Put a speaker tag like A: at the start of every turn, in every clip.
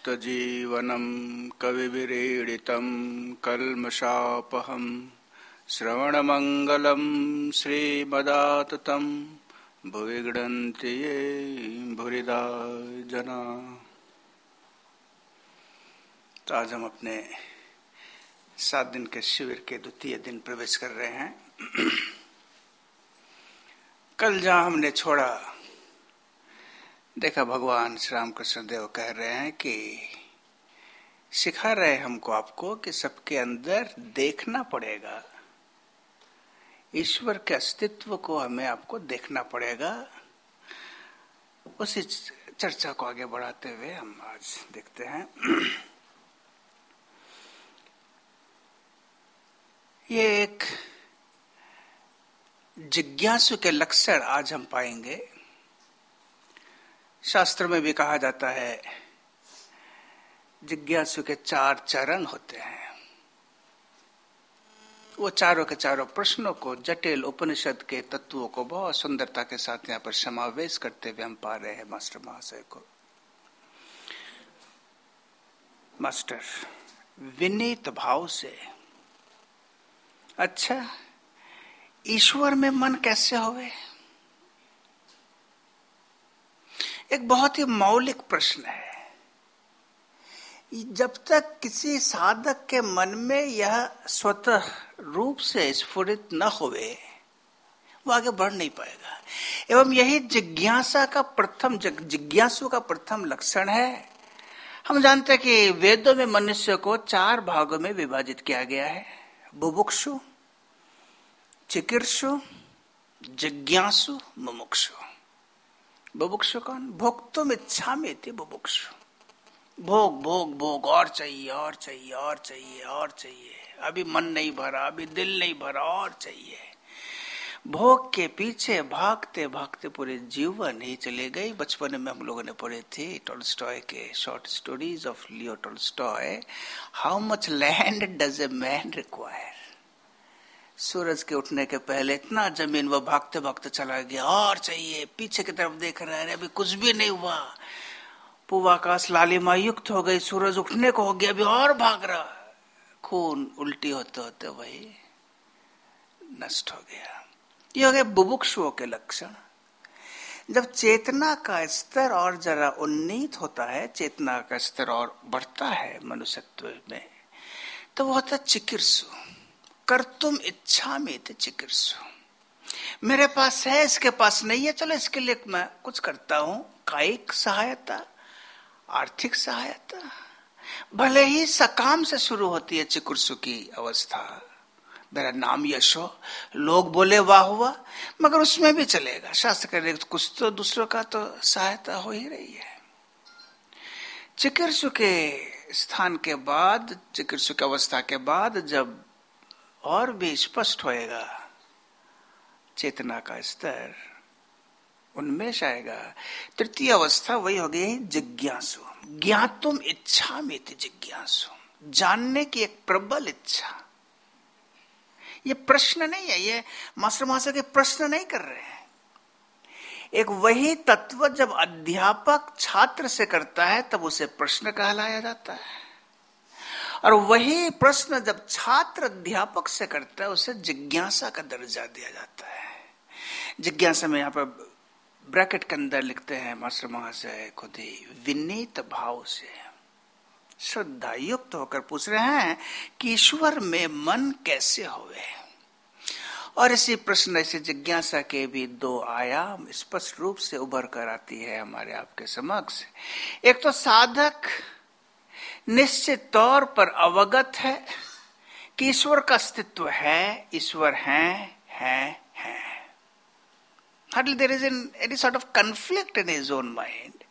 A: भक्तजीवनं कविभिरीडितं कल्मषापहं श्रवणमङ्गलं श्रीमदाततं भुवि गृह्णन्ति ये भूरिदा जना। तो आज हम अपने सात दिन के शिविर के द्वितीय दिन प्रवेश कर रहे हैं। कल जहाँ हमने छोड़ा देखा भगवान श्री रामकृष्ण देव कह रहे हैं कि सिखा रहे हमको आपको कि सबके अंदर देखना पड़ेगा। ईश्वर के अस्तित्व को हमें आपको देखना पड़ेगा। उसी चर्चा को आगे बढ़ाते हुए हम आज देखते हैं। ये एक जिज्ञासु के लक्षण आज हम पाएँगे। शास्त्र में भी कहा जाता है, जिज्ञासु के चार चरण होते हैं। वो चारों के चारों प्रश्नों को, जटिल उपनिषद के तत्वों को, बहुत सुंदरता के साथ यहाँ पर समावेश करते हुए हम पा रहे हैं मास्टर महाशय को। मास्टर, विनीत भाव से अच्छा ईश्वर में मन कैसे होवे? एक बहुत ही मौलिक प्रश्न है। जब तक किसी साधक के मन में यह स्वतः रूप से स्फुरित न होवे, वो आगे बढ़ नहीं पाएगा। एवं यही जिज्ञासा का प्रथम जिज्ञासु का प्रथम लक्षण है। हम जानते हैं कि वेदों में मनुष्य को चार भागों में विभाजित किया गया है। बुभुक्षु चिकित्सु जिज्ञासु, मुमुक्षु। बुभुक्षु कौन? भोक्तुम इच्छा में थी बुभुक्षु। भोग भोग भोग, और चाहिए और चाहिए और चाहिए और चाहिए। अभी मन नहीं भरा, अभी दिल नहीं भरा, और चाहिए। भोग के पीछे भागते भागते पूरे जीवन ही चले गए। बचपन में हम लोगों ने पढ़े थे टोल्स्टॉय के short stories of Leo Tolstoy how much land does a man require सूरज के उठने के पहले इतना ज़मीन वो भागते भागते चला गया, और चाहिए, पीछे की तरफ़ देख रहे हैं अभी कुछ भी नहीं हुआ। पूवाकाश लालिमा युक्त हो गई, सूरज उठने को हो गया, अभी और भाग रहा। खून उल्टी होते होते वही नष्ट हो गया। ये हो गए बुभुक्षुओं के लक्षण। जब चेतना का स्तर और जरा उन्नीत होता है, चेतना का स्तर और बढ़ता है मनुष्यत्व में तो वो होता है चिकित्सु। कर तुम इच्छा में थे चिकित्सु। मेरे पास है, इसके पास नहीं है, चलो इसके लिए मैं कुछ करता हूँ। कायिक सहायता, आर्थिक सहायता। भले ही सकाम से शुरू होती है चिकित्सु की अवस्था। मेरा नाम यशो। लोग बोले, वाह हुआ, मगर उसमें भी चलेगा। शास्त्र करे कुछ तो दूसरों का तो सहायता हो ही रही है। चिकित्सु के स्थान के बाद, चिकित्सु की अवस्था के बाद जब और भी स्पष्ट होएगा। चेतना का स्तर उन्मेष आएगा। तृतीय अवस्था वही हो गई जिज्ञासु। ज्ञातुम इच्छा में जिज्ञासु। जानने की एक प्रबल इच्छा। ये प्रश्न नहीं है, ये मास्टर मास्टर के प्रश्न नहीं कर रहे हैं। एक वही तत्व जब अध्यापक छात्र से करता है, तब उसे प्रश्न कहलाया जाता है। और वही प्रश्न जब छात्र अध्यापक से करता है, उसे जिज्ञासा का दर्जा दिया जाता है। जिज्ञासा में यहाँ पर ब्रैकेट के अंदर लिखते हैं, मास्टर महाशय, खुद ही, विनीत भाव से। श्रद्धा युक्त होकर पूछ रहे हैं कि ईश्वर में मन कैसे होवे? और इसी प्रश्न ऐसे जिज्ञासा के भी दो आयाम स्पष्ट रूप से उभर कर आती है हमारे आपके समक्ष। एक तो साधक निश्चित तौर पर अवगत है कि ईश्वर का अस्तित्व है, ईश्वर है है है। Hardly there is an, any sort of conflict in his own mind.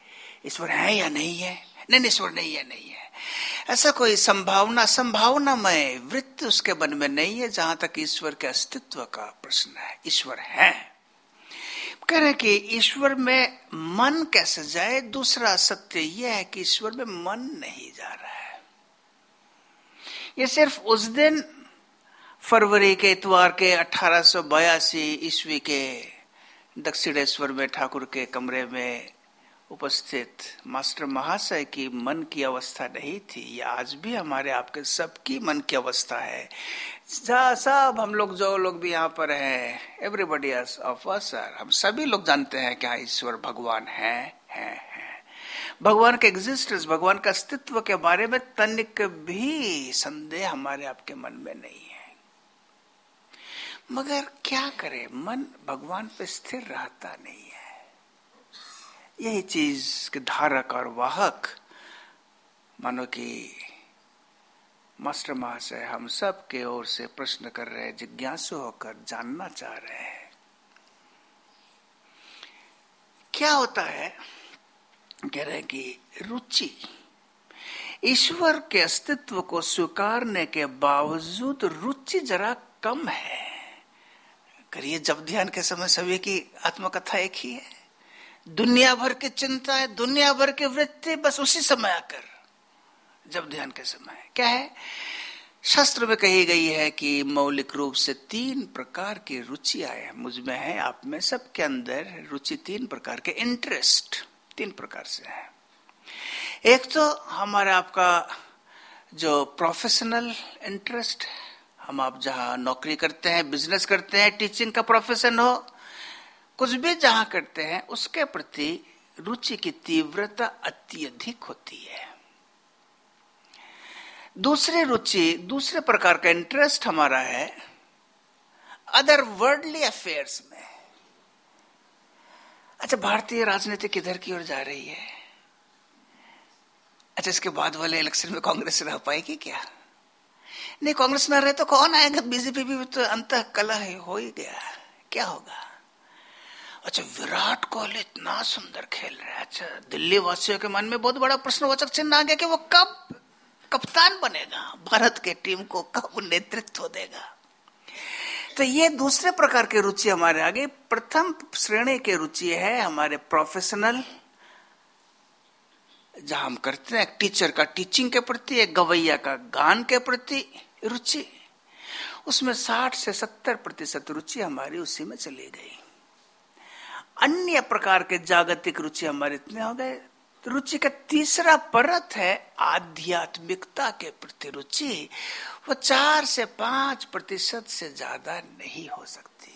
A: ईश्वर है या नहीं है? नहीं ईश्वर नहीं है नहीं है। ऐसा कोई संभावना, संभावनामय वृत्ति उसके मन में नहीं है जहाँ तक ईश्वर के अस्तित्व का प्रश्न है। ईश्वर है। कह रहे कि ईश्वर में मन कैसे जाए, दूसरा सत्य यह है कि ईश्वर में मन नहीं जा रहा है। ये सिर्फ़ उस दिन, फरवरी के इतवार के अठारह ईस्वी के दक्षिणेश्वर में ठाकुर के कमरे में उपस्थित मास्टर महाशय की मन की अवस्था नहीं थी, ये आज भी हमारे आपके सबकी मन की अवस्था है। सब हम लोग जो लोग भी यहाँ पर हैं एवरीबडी ऑफ़ अस हम सभी लोग जानते हैं कि हाँ ईश्वर भगवान है है है। भगवान के एग्जिस्टेंस भगवान का अस्तित्व के बारे में तनिक भी संदेह हमारे आपके मन में नहीं है। मगर क्या करे, मन भगवान पे स्थिर रहता नहीं है। यही चीज़ के धारक और वाहक, मानो कि मास्टर महाशय हम सब के ओर से प्रश्न कर रहे जिज्ञासु होकर जानना चाह रहे हैं। क्या होता है, कह रहे कि रुचि ईश्वर के अस्तित्व को स्वीकारने के बावजूद रुचि जरा कम है। करिए जब ध्यान के समय सभी की आत्मकथा एक ही है। दुनिया भर की चिंता है, दुनिया भर की वृत्ति, बस उसी समय आकर, जब ध्यान के समय। क्या है? शास्त्र में कही गई है कि मौलिक रूप से तीन प्रकार की रुचि आए मुझमें है, आप में सबके अंदर रुचि तीन प्रकार के इंटरेस्ट तीन प्रकार से है। एक तो हमारा आपका जो प्रोफेशनल इंटरेस्ट हम आप जहाँ नौकरी करते हैं बिज़नेस करते हैं टीचिंग का प्रोफेशन हो कुछ भी जहाँ करते हैं, उसके प्रति रुचि की तीव्रता अत्यधिक होती है। दूसरी रुचि, दूसरे प्रकार का इंटरेस्ट हमारा है अदर वर्ल्डली अफेयर्स में। अच्छा भारतीय राजनीति किधर की ओर जा रही है? अच्छा इसके बाद वाले इलेक्शन में कांग्रेस रह पाएगी क्या? नहीं, कांग्रेस ना रहे तो कौन आएगा? बीजेपी भी तो अंत कला हो ही गया। क्या होगा? अच्छा विराट कोहली इतना सुंदर खेल रहा है। अच्छा दिल्ली वासियों के मन में बहुत बड़ा प्रश्नवाचक चिन्ह आ गया कि वो कब कप्तान बनेगा, भारत के टीम को कब नेतृत्व देगा। तो ये दूसरे प्रकार की रुचि हमारे आगे, प्रथम श्रेणी की रुचि है हमारे प्रोफेशनल जहाँ हम करते हैं टीचर का टीचिंग के प्रति, एक गवैया का गान के प्रति रुचि। उसमें 60 से 70 प्रतिशत रुचि हमारी उसी में चली गई। अन्य प्रकार के जागतिक रुचि हमारे इतने हो गए। रुचि का तीसरा परत है आध्यात्मिकता के प्रति रुचि। वो चार से पाँच प्रतिशत से ज़्यादा नहीं हो सकती।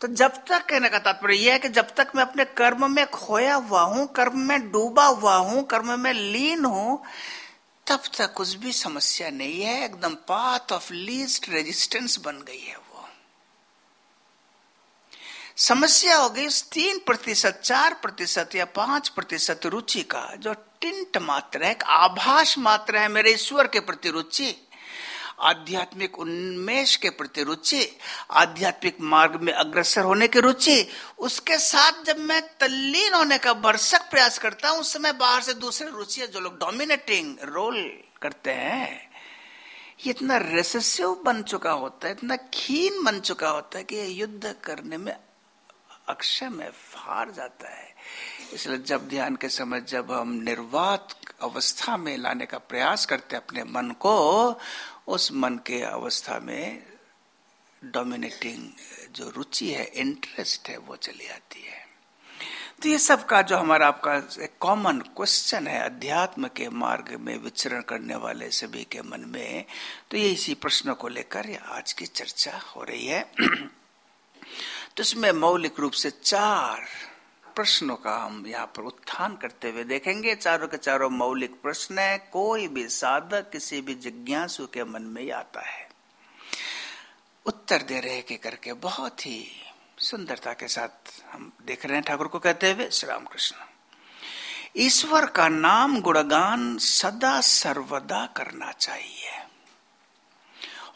A: तो जब तक कहने का तात्पर्य यह है कि जब तक मैं अपने कर्म में खोया हुआ हूँ, कर्म में डूबा हुआ हूँ, कर्म में लीन हूँ, तब तक कुछ भी समस्या नहीं है। एकदम पाथ ऑफ़ लीस्ट रेजिस्टेंस बन गई है समस्या हो गई उस तीन प्रतिशत, चार प्रतिशत या पाँच प्रतिशत रुचि का, जो टिंट मात्र है आभास मात्र है मेरे ईश्वर के प्रति रुचि, आध्यात्मिक उन्मेष के प्रति रुचि, आध्यात्मिक मार्ग में अग्रसर होने की रुचि, उसके साथ जब मैं तल्लीन होने का भरसक प्रयास करता हूँ, उस समय बाहर से दूसरे रुचि जो लोग डोमिनेटिंग रोल करते हैं। ये इतना रेसेसिव बन चुका होता है, इतना खीन बन चुका होता है कि युद्ध करने में अक्षय में फार जाता है। इसलिए जब ध्यान के समय जब हम निर्वात अवस्था में लाने का प्रयास करते अपने मन को, उस मन के अवस्था में डोमिनेटिंग जो रुचि है इंटरेस्ट है, वो चली आती है। तो ये सब का जो हमारा आपका एक कॉमन क्वेश्चन है, अध्यात्म के मार्ग में विचरण करने वाले सभी के मन में तो ये इसी प्रश्न को लेकर आज की चर्चा हो रही है। तो इसमें मौलिक रूप से चार प्रश्नों का हम यहाँ पर उत्थान करते हुए देखेंगे। चारों के चारों मौलिक प्रश्न है। कोई भी साधक किसी भी जिज्ञासु के मन में आता है। उत्तर दे रहे के करके बहुत ही सुंदरता के साथ हम देख रहे हैं ठाकुर को कहते हुए श्री राम कृष्ण ईश्वर का नाम गुणगान सदा सर्वदा करना चाहिए।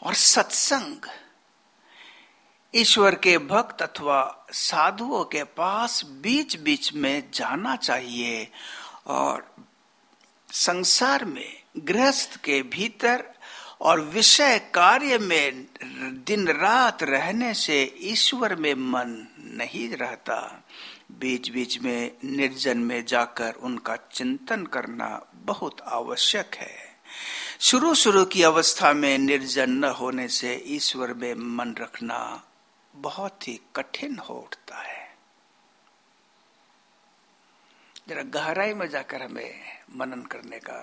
A: और सत्संग ईश्वर के भक्त अथवा साधुओं के पास बीच बीच में जाना चाहिए और संसार में गृहस्थ के भीतर और विषय कार्य में दिन रात रहने से ईश्वर में मन नहीं रहता। बीच बीच में निर्जन में जाकर उनका चिंतन करना बहुत आवश्यक है। शुरू शुरू की अवस्था में निर्जन न होने से ईश्वर में मन रखना बहुत ही कठिन हो उठता है। जरा गहराई में जाकर हमें मनन करने का,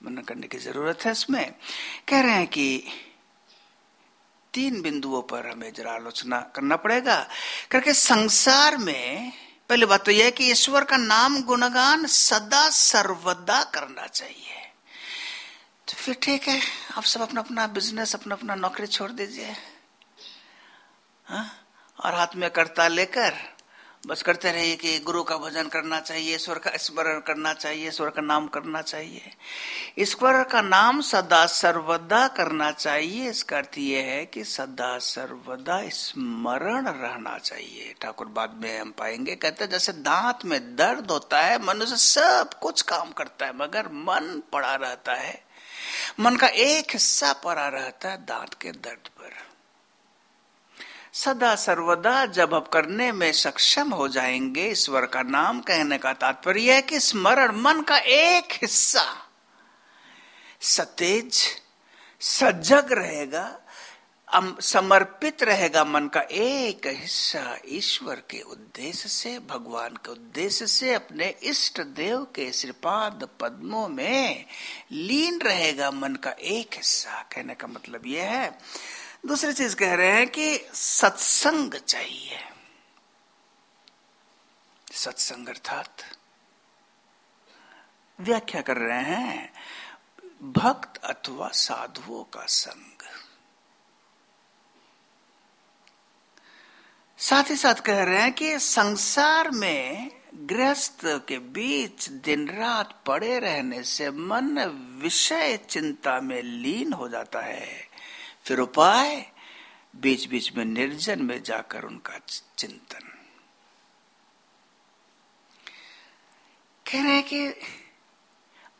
A: मनन करने की ज़रूरत है इसमें। कह रहे हैं कि तीन बिंदुओं पर हमें जरा आलोचना करना पड़ेगा। करके संसार में पहली बात तो यह है कि ईश्वर का नाम गुणगान सदा सर्वदा करना चाहिए। तो फिर ठीक है, आप सब अपना अपना बिज़नेस अपना अपना नौकरी छोड़ दीजिए। हाँ? और हाथ में करता लेकर बस करते रहिए कि गुरु का भजन करना चाहिए ईश्वर का स्मरण करना चाहिए ईश्वर का नाम करना चाहिए। ईश्वर का नाम सदा सर्वदा करना चाहिए। इसका अर्थ यह है कि सदा सर्वदा स्मरण रहना चाहिए। ठाकुर बाद में हम पाएँगे, कहते हैं, जैसे दांत में दर्द होता है, मनुष्य सब कुछ काम करता है, मगर मन पड़ा रहता है। मन का एक हिस्सा पड़ा रहता है दांत के दर्द पर। सदा सर्वदा जब अब करने में सक्षम हो जाएँगे, ईश्वर का नाम कहने का तात्पर्य है कि स्मरण मन का एक हिस्सा सतेज, सजग रहेगा समर्पित रहेगा मन का एक हिस्सा ईश्वर के उद्देश्य से, भगवान के उद्देश्य से, अपने इष्ट देव के श्रीपाद पद्मों में लीन रहेगा मन का एक हिस्सा। कहने का मतलब यह है दूसरी चीज़ कह रहे हैं कि सत्संग चाहिए। सत्संग अर्थात व्याख्या कर रहे हैं, भक्त अथवा साधुओं का संग। साथ ही साथ कह रहे हैं कि संसार में गृहस्थ के बीच दिन रात पड़े रहने से मन विषय चिंता में लीन हो जाता है। उपाय बीच बीच में निर्जन में जाकर उनका चिंतन। कह रहे हैं कि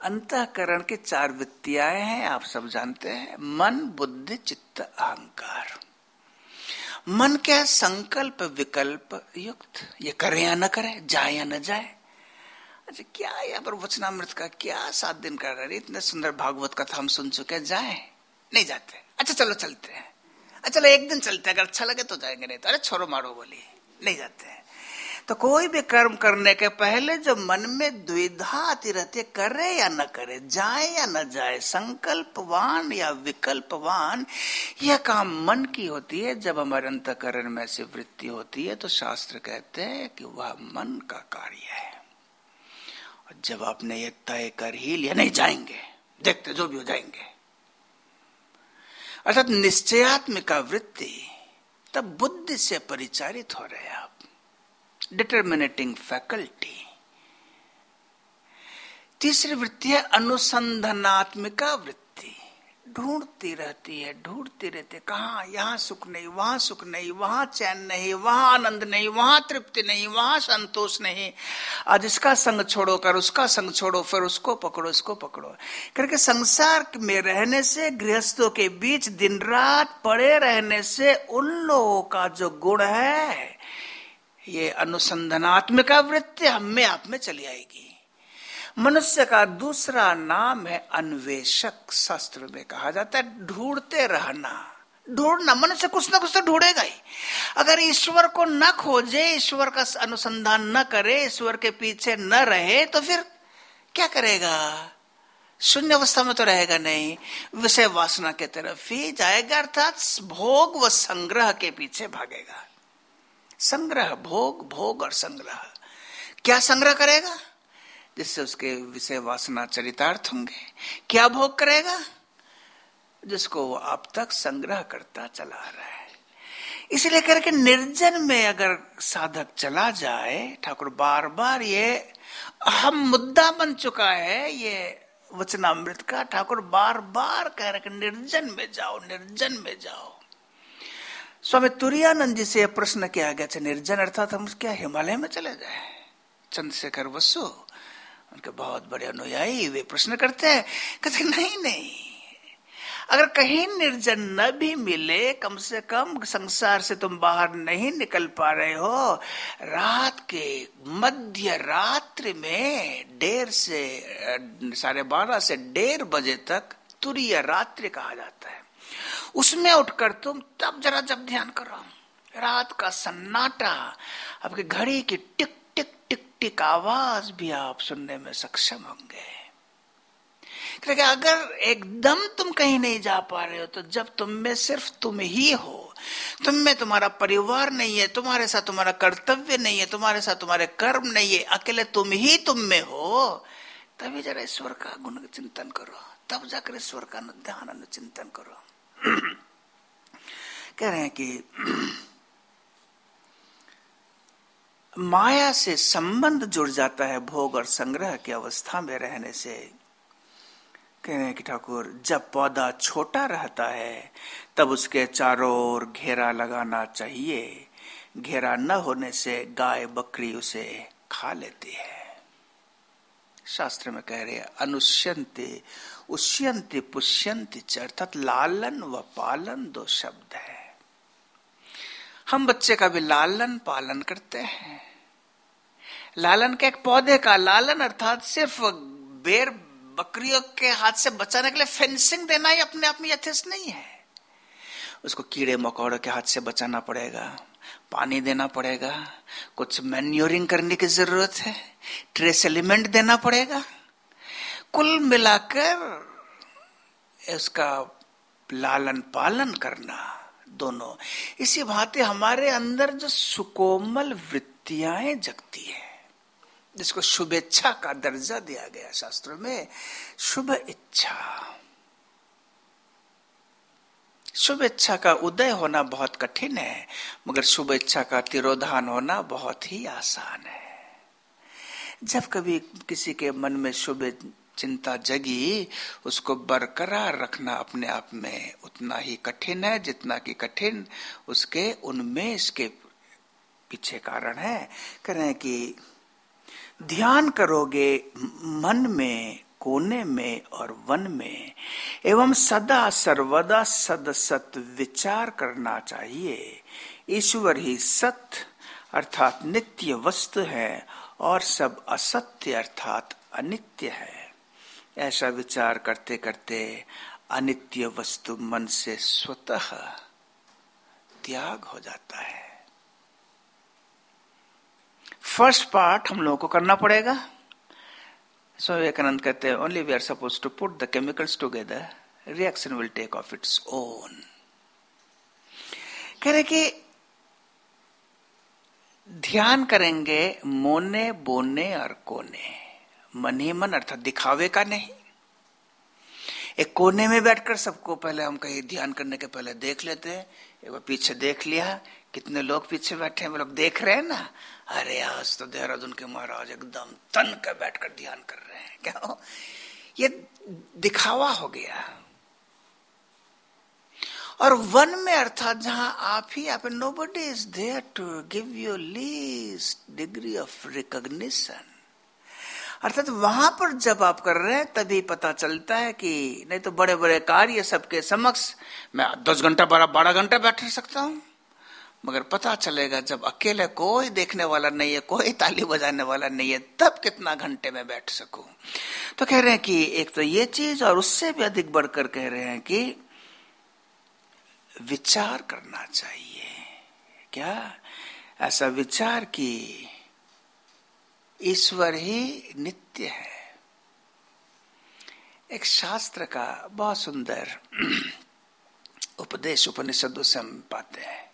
A: अंतकरण के चार वृत्तियाँ हैं, आप सब जानते हैं, मन, बुद्धि, चित्त, अहंकार। मन क्या संकल्प, विकल्प, युक्त। ये करे या न करे, जाए या न जाए। अच्छा क्या यहाँ पर वचनामृत का क्या सात दिन कर रहे इतने सुंदर भागवत कथा हम सुन चुके जाए। नहीं जाते। अच्छा चलो चलते हैं। अच्छा चलो, एक दिन चलते हैं। अगर अच्छा लगे तो जाएँगे, नहीं तो अरे, छोड़ो मारो बोली। नहीं जाते हैं। तो कोई भी कर्म करने के पहले जो मन में द्विधा आती रहती है, करे या न करे, जाए या न जाए, संकल्पवान या विकल्पवान, यह काम मन की होती है। जब हमारे अंतकरण में ऐसी वृत्ति होती है तो शास्त्र कहते हैं कि वह मन का कार्य है। और जब आपने ये तय कर ही लिया, नहीं जाएँगे। देखते जो भी हो जाएँगे। अर्थात निश्चयात्मिका वृत्ति, तब बुद्धि से परिचारित हो रहे आप। डिटर्मिनेटिंग फैकल्टी तीसरी वृत्ति है अनुसंधानात्मिका वृत्ति। ढूंढती रहती है, ढूंढती रहती है। कहा? यहाँ सुख नहीं, वहाँ सुख नहीं, वहाँ चैन नहीं, वहाँ आनंद नहीं, वहाँ तृप्ति नहीं, वहाँ संतोष नहीं। आज इसका संग छोड़ो, कर उसका संग छोड़ो, फिर उसको पकड़ो उसको पकड़ो। करके संसार में रहने से, गृहस्थों के बीच दिन रात पड़े रहने से, उन लोगों का जो गुण है, ये अनुसंधानात्मिका वृत्ति हम आप में चली आएगी। मनुष्य का दूसरा नाम है अन्वेषक, शास्त्र में कहा जाता है, ढूंढते रहना। ढूंढना, मनुष्य कुछ ना कुछ तो ढूंढेगा ही। अगर ईश्वर को न खोजे, ईश्वर का अनुसंधान न करे, ईश्वर के पीछे न रहे तो फिर क्या करेगा? शून्य अवस्था में तो रहेगा नहीं। विषय वासना के तरफ़ ही जाएगा, अर्थात भोग व संग्रह के पीछे भागेगा। संग्रह, भोग भोग और संग्रह। क्या संग्रह करेगा? जिससे उसके विषय वासना चरितार्थ होंगे। क्या भोग करेगा? जिसको वो अब तक संग्रह करता चला रहा है। इसलिए करके निर्जन में अगर साधक चला जाए, ठाकुर बार बार ये अहम मुद्दा बन चुका है, ये वचनामृत का, ठाकुर बार बार कह रहे निर्जन में जाओ, निर्जन में जाओ। स्वामी तुरानंद जी से प्रश्न किया गया निर्जन अर्थात हम क्या हिमालय में चले जाए चंद्रशेखर वसु उनके बहुत बड़े अनुयायी वे प्रश्न करते हैं, कहते, नहीं नहीं, अगर कहीं निर्जन न भी मिले, कम से कम संसार से तुम बाहर नहीं निकल पा रहे हो। रात के मध्य रात्रि में डेढ़ से, साढ़े बारह से डेढ़ बजे तक तुरीय रात्रि कहा जाता है। उसमें उठकर तुम तब जरा जब ध्यान करो। रात का सन्नाटा आपकी घड़ी की टिक टिक टिक टिक आवाज़ भी आप सुनने में सक्षम होंगे। क्योंकि अगर एकदम तुम कहीं नहीं जा पा रहे हो तो जब तुम में सिर्फ़ तुम ही हो, तुम में तुम्हारा परिवार नहीं है, तुम्हारे साथ तुम्हारा कर्तव्य नहीं है, तुम्हारे साथ तुम्हारे कर्म नहीं है, अकेले तुम ही तुम में हो, तभी जरा ईश्वर का गुण चिंतन करो। तब जाकर ईश्वर का ध्यान चिंतन करो। कह रहे हैं कि माया से संबंध जुड़ जाता है भोग और संग्रह की अवस्था में रहने से। कह रहे हैं कि ठाकुर, जब पौधा छोटा रहता है, तब उसके चारों ओर घेरा लगाना चाहिए। घेरा न होने से गाय, बकरी उसे खा लेती है। शास्त्र में कह रहे हैं, अनुष्यंति, उष्यंति पुष्यंति अर्थात लालन व पालन दो शब्द है। हम बच्चे का भी लालन पालन करते हैं। लालन के एक पौधे का लालन अर्थात सिर्फ़ बेर बकरियों के हाथ से बचाने के लिए फेंसिंग देना ही अपने आप में यथेष्ट नहीं है। उसको कीड़े मकोड़ों के हाथ से बचाना पड़ेगा, पानी देना पड़ेगा, कुछ मैन्योरिंग करने की ज़रूरत है, ट्रेस एलिमेंट देना पड़ेगा। कुल मिलाकर उसका लालन पालन करना। दोनों। इसी भांति हमारे अंदर जो सुकोमल वृत्तियाँ जगती है, जिसको शुभेच्छा का दर्जा दिया गया शास्त्रों में, शुभ इच्छा। शुभ इच्छा का उदय होना बहुत कठिन है, मगर शुभ इच्छा का तिरोधान होना बहुत ही आसान है। जब कभी किसी के मन में शुभ चिंता जगी, उसको बरकरार रखना अपने आप में उतना ही कठिन है, जितना कि कठिन उसके उन्मेष के पीछे कारण है। कह रहे हैं कि ध्यान करोगे मन में, कोने में और वन में, एवं सदा सर्वदा सदसत विचार करना चाहिए। ईश्वर ही सत्य अर्थात नित्य वस्तु है और सब असत्य अर्थात अनित्य है। ऐसा विचार करते करते अनित्य वस्तु मन से स्वतः त्याग हो जाता है। फ़र्स्ट पार्ट हम लोगों को करना पड़ेगा। सो विवेकानंद कहते हैं only we are supposed to put the chemicals together reaction will take off its own कह रहे कि ध्यान करेंगे मोने, बोने और कोने। मन मन अर्थात दिखावे का नहीं। एक कोने में बैठकर सबको पहले हम कहीं ध्यान करने के पहले देख लेते हैं। एक बार पीछे देख लिया, कितने लोग पीछे बैठे हैं, वो लोग देख रहे हैं ना? अरे आज तो देहरादून के महाराज एकदम तन कर बैठकर ध्यान कर रहे हैं। क्या ये दिखावा हो गया। और वन में अर्थात जहाँ आप ही, आप no body is there to give you least degree of recognition अर्थात वहाँ पर जब आप कर रहे हैं, तभी पता चलता है कि नहीं तो बड़े बड़े कार्य सबके समक्ष मैं दस घंटा बारह बारह घंटा बैठ सकता हूँ। मगर पता चलेगा जब अकेले कोई देखने वाला नहीं है, कोई ताली बजाने वाला नहीं है, तब कितना घंटे में बैठ सकूँ। तो कह रहे हैं कि एक तो ये चीज़ और उससे भी अधिक बढ़कर कह रहे हैं कि विचार करना चाहिए। क्या? ऐसा विचार कि ईश्वर ही नित्य है। एक शास्त्र का बहुत सुंदर उपदेश उपनिषदों से हम पाते हैं।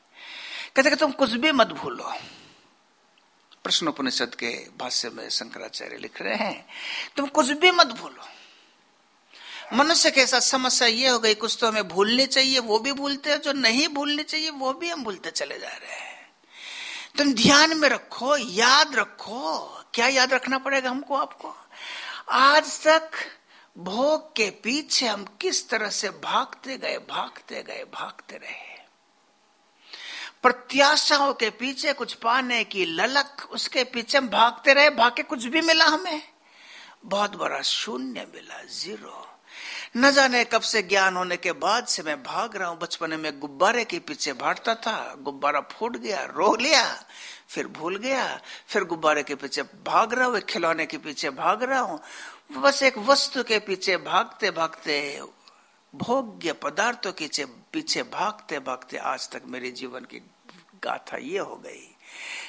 A: कहते कि तुम कुछ भी मत भूलो। प्रश्नोपनिषद के भाष्य में शंकराचार्य लिख रहे हैं, तुम कुछ भी मत भूलो। मनुष्य के साथ समस्या ये हो गई, कुछ तो हमें भूलनी चाहिए, वो भी भूलते हैं, जो नहीं भूलनी चाहिए, वो भी हम भूलते चले जा रहे हैं। तुम ध्यान में रखो, याद रखो क्या याद रखना पड़ेगा हमको आपको? आज तक भोग के पीछे हम किस तरह से भागते गए भागते गए, भागते रहे। प्रत्याशाओं के पीछे कुछ पाने की ललक, उसके पीछे हम भागते रहे भाग कुछ भी मिला हमें। बहुत बड़ा शून्य मिला, ज़ीरो। न जाने कब से ज्ञान होने के बाद से मैं भाग रहा हूँ। बचपन में गुब्बारे के पीछे भागता था, गुब्बारा फूट गया, रो लिया। फिर भूल गया। फिर गुब्बारे के पीछे भाग रहा हूँ खिलौने के पीछे भाग रहा हूँ। बस एक वस्तु के पीछे भागते भागते, भोग्य पदार्थों के पीछे भागते भागते आज तक मेरे जीवन की गाथा ये हो गई।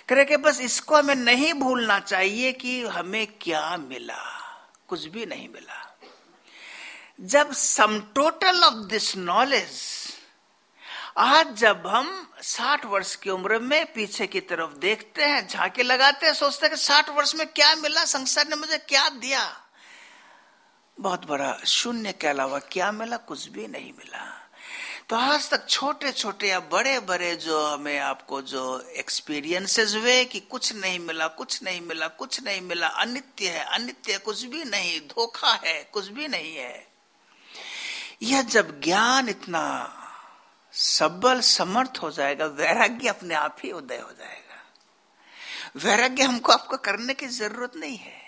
A: करे के बस इसको हमें नहीं भूलना चाहिए कि हमें क्या मिला। कुछ भी नहीं मिला। जब sum total of this knowledge आज जब हम 60 वर्ष की उम्र में पीछे की तरफ़ देखते हैं, झांके लगाते हैं, सोचते हैं कि 60 वर्ष में क्या मिला, संसार ने मुझे क्या दिया? बहुत बड़ा शून्य के अलावा क्या मिला? कुछ भी नहीं मिला। तो आज तक छोटे छोटे या बड़े बड़े जो हमें आपको जो एक्सपीरियंसेस हुए कि कुछ नहीं मिला, कुछ नहीं मिला, कुछ नहीं मिला, अनित्य है, अनित्य कुछ भी नहीं, धोखा है, कुछ भी नहीं है। यह जब ज्ञान इतना सबल समर्थ हो जाएगा, वैराग्य अपने आप ही उदय हो जाएगा। वैराग्य हमको आपको करने की ज़रूरत नहीं है।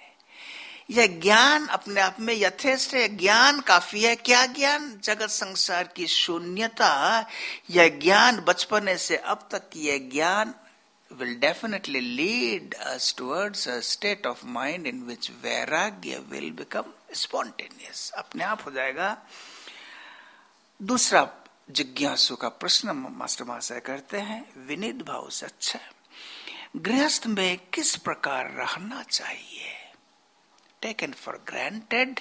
A: यह ज्ञान अपने आप में यथेष्ट है, ज्ञान काफ़ी है। क्या ज्ञान? जगत संसार की शून्यता। यह ज्ञान बचपने से अब तक की यह ज्ञान will definitely lead us towards a state of mind in which vairagya will become spontaneous अपने आप हो जाएगा। दूसरा जिज्ञासु का प्रश्न मास्टर महाशय करते हैं, विनित भाव से अच्छा गृहस्थ में किस प्रकार रहना चाहिए? टेकन फॉर ग्रांटेड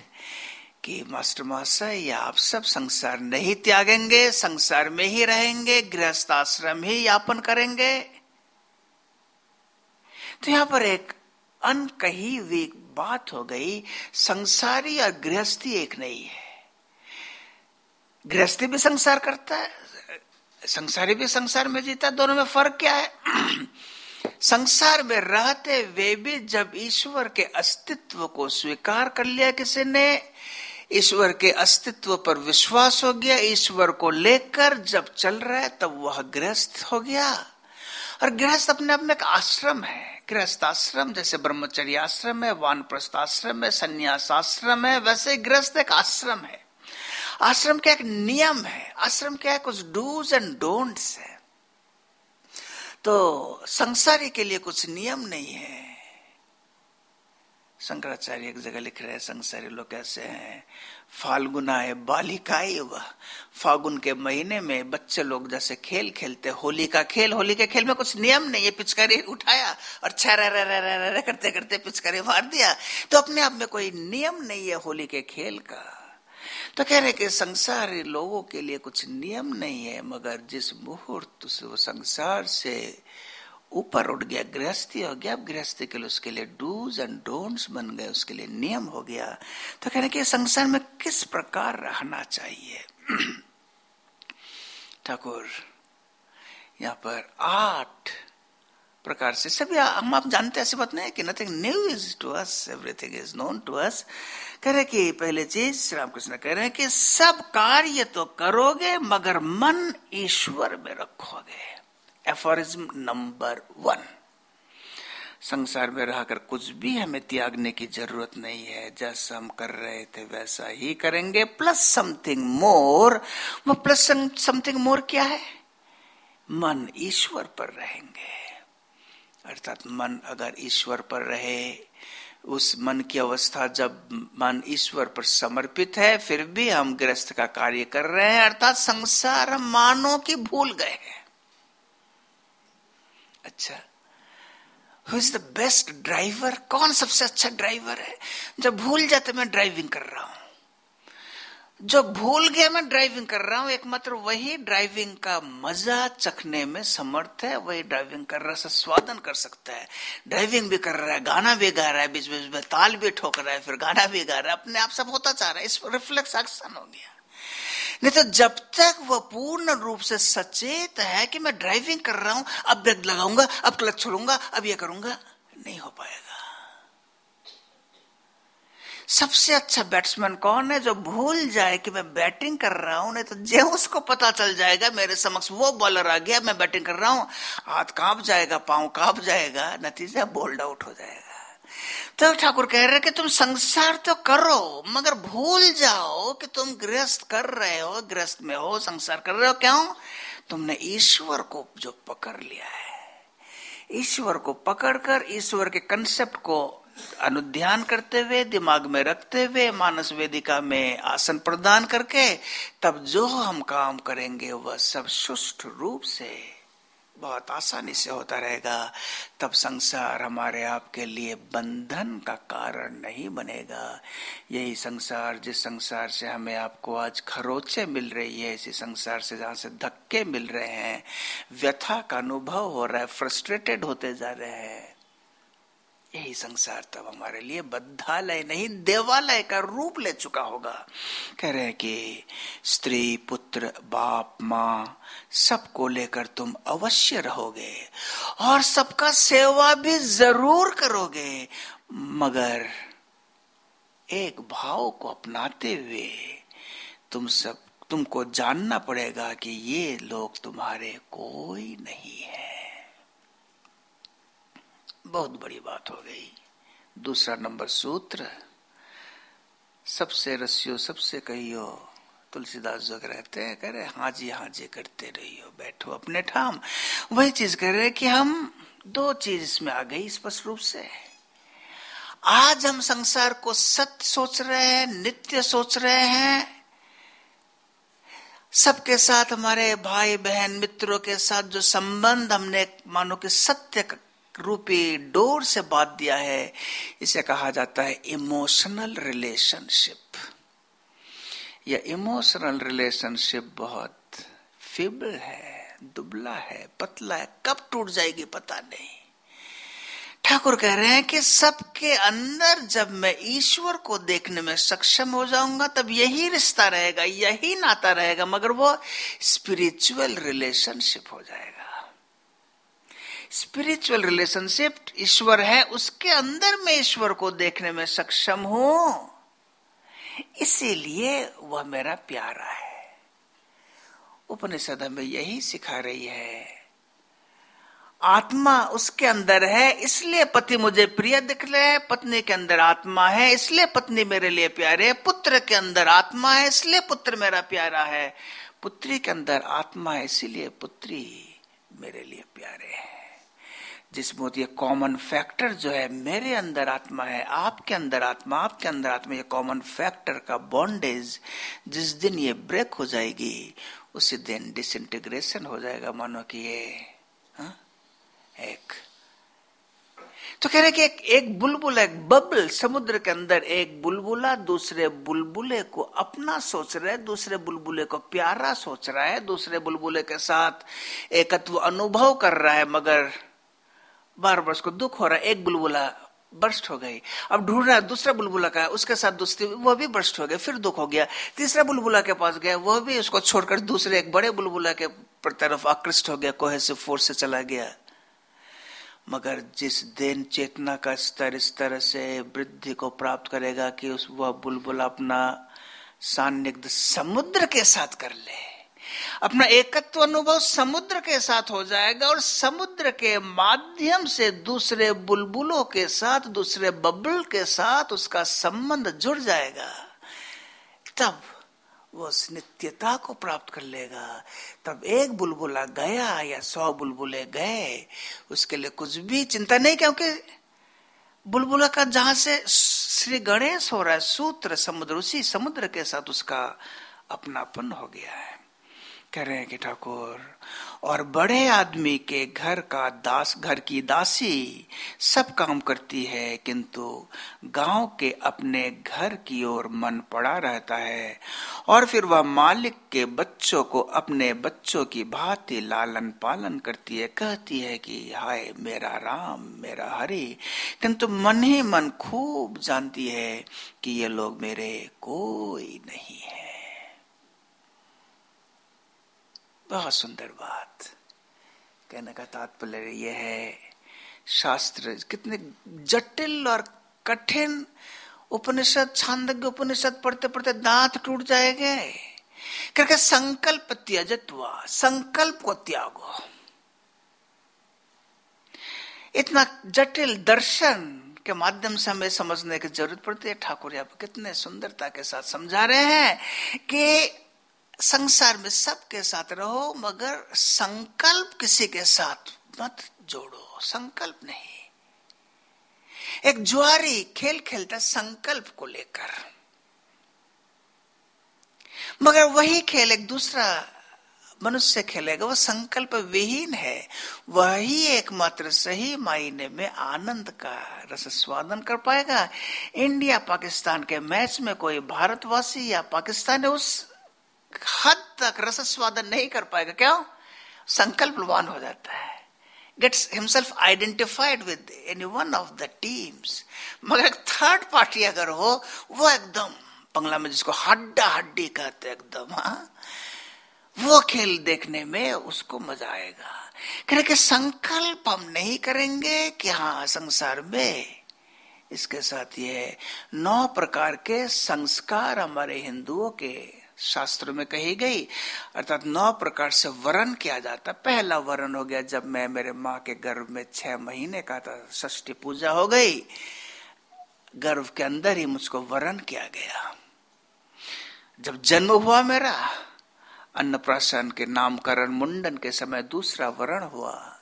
A: कि मास्टर महाशय, या आप सब संसार नहीं त्यागेंगे, संसार में ही रहेंगे, गृहस्थ आश्रम ही यापन करेंगे? तो यहाँ पर एक अनकही हुई बात हो गई, संसारी और गृहस्थी एक नहीं है। गृहस्थी भी संसार करता है, संसारी भी संसार में जीता, दोनों में फ़र्क क्या है? संसार में रहते वे भी जब ईश्वर के अस्तित्व को स्वीकार कर लिया किसी ने, ईश्वर के अस्तित्व पर विश्वास हो गया, ईश्वर को लेकर जब चल रहा है, तब वह गृहस्थ हो गया। और गृहस्थ अपने आप में एक आश्रम है। गृहस्थ आश्रम जैसे ब्रह्मचर्य आश्रम है, वानप्रस्थ आश्रम है, संन्यास आश्रम है, वैसे गृहस्थ एक आश्रम है। आश्रम का एक नियम है, आश्रम है कुछ डूज एंड डोंट्स है। तो संसारी के लिए कुछ नियम नहीं है। शंकराचार्य एक जगह लिख रहे हैं, संसारी लोग कैसे हैं, फाल्गुना है बालिका वह फागुन के महीने में बच्चे लोग जैसे खेल खेलते, होली का खेल, होली के खेल में कुछ नियम नहीं है, पिचकारी उठाया और छह करते करते पिचकारी मार दिया। तो अपने आप में कोई नियम नहीं है होली के खेल का। तो कह रहे कि संसारी लोगों के लिए कुछ नियम नहीं है, मगर जिस मुहूर्त से वो संसार से ऊपर उठ गया, गृहस्थी हो गया, अब गृहस्थी के लिए उसके लिए डूज एंड डोंट्स बन गए, उसके लिए नियम हो गया। तो कह रहे कि संसार में किस प्रकार रहना चाहिए? ठाकुर, यहाँ पर आठ प्रकार से। सभी हम आप जानते ऐसी बात नहीं कि nothing new is to us everything is known to us कह रहे कि पहले चीज़ रामकृष्ण कह रहे हैं कि सब कार्य तो करोगे, मगर मन ईश्वर में रखोगे। एफोरिज्म नंबर वन संसार में रहकर कुछ भी हमें त्यागने की ज़रूरत नहीं है। जैसा हम कर रहे थे, वैसा ही करेंगे। प्लस समथिंग मोर वो प्लस समथिंग मोर क्या है? मन ईश्वर पर रहेंगे। अर्थात मन अगर ईश्वर पर रहे, उस मन की अवस्था जब मन ईश्वर पर समर्पित है, फिर भी हम गृहस्थ का कार्य कर रहे हैं, अर्थात संसार हम मानो कि भूल गए हैं। अच्छा who is the best driver कौन सबसे अच्छा ड्राइवर है? जब भूल जाते, मैं ड्राइविंग कर रहा हूँ। जो भूल गया मैं ड्राइविंग कर रहा हूँ, एकमात्र वही ड्राइविंग का मज़ा चखने में समर्थ है, वही ड्राइविंग कर रहा है स्वादन कर सकता है। ड्राइविंग भी कर रहा है, गाना भी गा रहा है बीच बीच में ताल भी ठोक रहा है, फिर गाना भी गा रहा है, अपने आप सब होता चाह रहा है, इस रिफ्लेक्स एक्शन हो गया। नहीं तो जब तक वह पूर्ण रूप से सचेत है कि मैं ड्राइविंग कर रहा हूँ, अब ब्रेक लगाऊँगा, अब क्लच छोड़ूँगा, अब ये करूँगा, नहीं हो पाएगा। सबसे अच्छा बैट्समैन कौन है जो भूल जाए कि मैं बैटिंग कर रहा हूँ, नहीं तो जो उसको पता चल जाएगा, मेरे समक्ष वो बॉलर आ गया, मैं बैटिंग कर रहा हूँ। हाथ काँप जाएगा, पाँव काँप जाएगा, नतीजा बोल्ड आउट हो जाएगा। तो ठाकुर कह रहे कि तुम संसार तो करो, मगर भूल जाओ कि तुम गृहस्थ कर रहे हो, गृहस्थ में हो, संसार कर रहे हो, क्यों? तुमने ईश्वर को जो पकड़ लिया है, ईश्वर को पकड़कर, ईश्वर के कंसेप्ट को अनुध्यान करते हुए, दिमाग में रखते हुए, मानस वेदिका में आसन प्रदान करके, तब जो हम काम करेंगे वह सब सुष्ट रूप से बहुत आसानी से होता रहेगा। तब संसार हमारे आपके लिए बंधन का कारण नहीं बनेगा। यही संसार, जिस संसार से हमें आपको आज खरोचे मिल रही है, इसी संसार से जहाँ से धक्के मिल रहे हैं, व्यथा का अनुभव हो रहा है फ्रस्ट्रेटेड होते जा रहे हैं। यही संसार, तब हमारे लिए बद्धालय नहीं, देवालय का रूप ले चुका होगा। कह रहे कि स्त्री, पुत्र, बाप, माँ, सबको लेकर तुम अवश्य रहोगे और सबका सेवा भी ज़रूर करोगे। मगर एक भाव को अपनाते हुए तुम सब, तुमको जानना पड़ेगा कि ये लोग तुम्हारे कोई नहीं है। बहुत बड़ी बात हो गई। दूसरा नंबर सूत्र, सबसे रसियो सबसे कहियो, तुलसीदास जो रहते हैं, कह रहे हाँ जी हाँ जी करते रहियो, बैठो अपने ठाम। वही चीज़ कह रहे कि हम दो चीज़ इसमें आ गई स्पष्ट रूप से। आज हम संसार को सत्य सोच रहे हैं, नित्य सोच रहे हैं। सबके साथ हमारे भाई बहन मित्रों के साथ जो संबंध हमने, मानो कि सत्य रूपी डोर से बात दिया है। इसे कहा जाता है इमोशनल रिलेशनशिप। यह इमोशनल रिलेशनशिप बहुत फिबल है, दुबला है, पतला है। कब टूट जाएगी पता नहीं। ठाकुर कह रहे हैं कि सबके अंदर जब मैं ईश्वर को देखने में सक्षम हो जाऊँगा, तब यही रिश्ता रहेगा, यही नाता रहेगा, मगर वो स्पिरिचुअल रिलेशनशिप हो जाएगा। स्पिरिचुअल रिलेशनशिप ईश्वर है, उसके अंदर मैं ईश्वर को देखने में सक्षम हूँ। इसीलिए वह मेरा प्यारा है। उपनिषद हमें यही सिखा रही है। आत्मा उसके अंदर है, इसलिए पति मुझे प्रिय दिख रहे है, पत्नी के अंदर आत्मा है, इसलिए पत्नी मेरे लिए प्यारे है, पुत्र के अंदर आत्मा है, इसलिए पुत्र मेरा प्यारा है। पुत्री के अंदर आत्मा है, इसीलिए पुत्री मेरे लिए प्यारे है। जिसमें ये कॉमन फैक्टर जो है, मेरे अंदर आत्मा है, आपके अंदर आत्मा, आपके अंदर आत्मा, ये कॉमन फैक्टर का बॉन्डेज जिस दिन ये ब्रेक हो जाएगी, उसी दिन डिसइंटीग्रेशन हो जाएगा, मानो कि ये, हा? एक तो कह रहे कि एक एक बुलबुला, एक बबल समुद्र के अंदर एक बुलबुला दूसरे बुलबुले को अपना सोच रहा है, दूसरे बुलबुले को प्यारा सोच रहा है, दूसरे बुलबुले के साथ एकत्व अनुभव कर रहा है, मगर बार बार उसको दुख हो रहा एक बुलबुला बर्स्ट हो गई। अब ढूंढ रहा है, दूसरा बुलबुला का उसके साथ दोस्ती, वह भी बर्स्ट हो गया, फिर दुख हो गया। तीसरा बुलबुला के पास गया, वह भी उसको छोड़कर दूसरे एक बड़े बुलबुला के तरफ़ आकृष्ट हो गया कोहे से फोर्स से चला गया। मगर जिस दिन चेतना का स्तर इस तरह से वृद्धि को प्राप्त करेगा कि उस वह बुलबुला अपना सान्निग्ध समुद्र के साथ कर ले। अपना एकत्व अनुभव समुद्र के साथ हो जाएगा और समुद्र के माध्यम से दूसरे बुलबुलों के साथ, दूसरे बबल के साथ उसका संबंध जुड़ जाएगा। तब वो उस नित्यता को प्राप्त कर लेगा। तब एक बुलबुला गया या सौ बुलबुले गए, उसके लिए कुछ भी चिंता नहीं, क्योंकि बुलबुला का जहाँ से श्री गणेश हो रहा है, सूत्र समुद्र, उसी समुद्र के साथ उसका अपनापन हो गया है। कह रहे हैं कि ठाकुर, और बड़े आदमी के घर का दास, घर की दासी सब काम करती है, किंतु गाँव के अपने घर की ओर मन पड़ा रहता है, और फिर वह मालिक के बच्चों को अपने बच्चों की भांति लालन पालन करती है, कहती है कि, हाय, मेरा राम, मेरा हरि। किंतु मन ही मन खूब जानती है कि ये लोग मेरे कोई नहीं है। बहुत सुंदर बात। कहने का तात्पर्य यह है, शास्त्र कितने जटिल और कठिन उपनिषद छांदज्ञ उपनिषद पढ़ते पढ़ते दांत टूट जाएँगे। करके संकल्प त्यजत्वा, संकल्प को त्यागो। इतना जटिल दर्शन के माध्यम से हमें समझने की ज़रूरत पड़ती है। ठाकुर आप कितने सुंदरता के साथ समझा रहे हैं कि संसार में सबके साथ रहो, मगर संकल्प किसी के साथ मत जोड़ो। संकल्प नहीं। एक जुआरी खेल खेलता संकल्प को लेकर। मगर वही खेल एक दूसरा मनुष्य खेलेगा, वो संकल्प विहीन है। वही एकमात्र सही मायने में आनंद का रस स्वादन कर पाएगा। इंडिया पाकिस्तान के मैच में कोई भारतवासी या पाकिस्तानी उस हद तक रस स्वादन नहीं कर पाएगा। क्यों? संकल्पवान हो जाता है। Gets himself identified with any one of the teams मगर एक थर्ड पार्टी अगर हो, वो एकदम, बंगला में जिसको हड्डा हड्डी कहते एकदम हाँ वो खेल देखने में उसको मज़ा आएगा। कह कि संकल्प हम नहीं करेंगे कि हाँ संसार में इसके साथ ये नौ प्रकार के संस्कार हमारे हिंदुओं के शास्त्र में कही गई। अर्थात नौ प्रकार से वरण किया जाता। पहला वरण हो गया जब मैं मेरे माँ के गर्भ में छह महीने का था, षष्ठी पूजा हो गई। गर्भ के अंदर ही मुझको वरण किया गया। जब जन्म हुआ मेरा, अन्नप्राशन के नामकरण मुंडन के समय दूसरा वरण हुआ।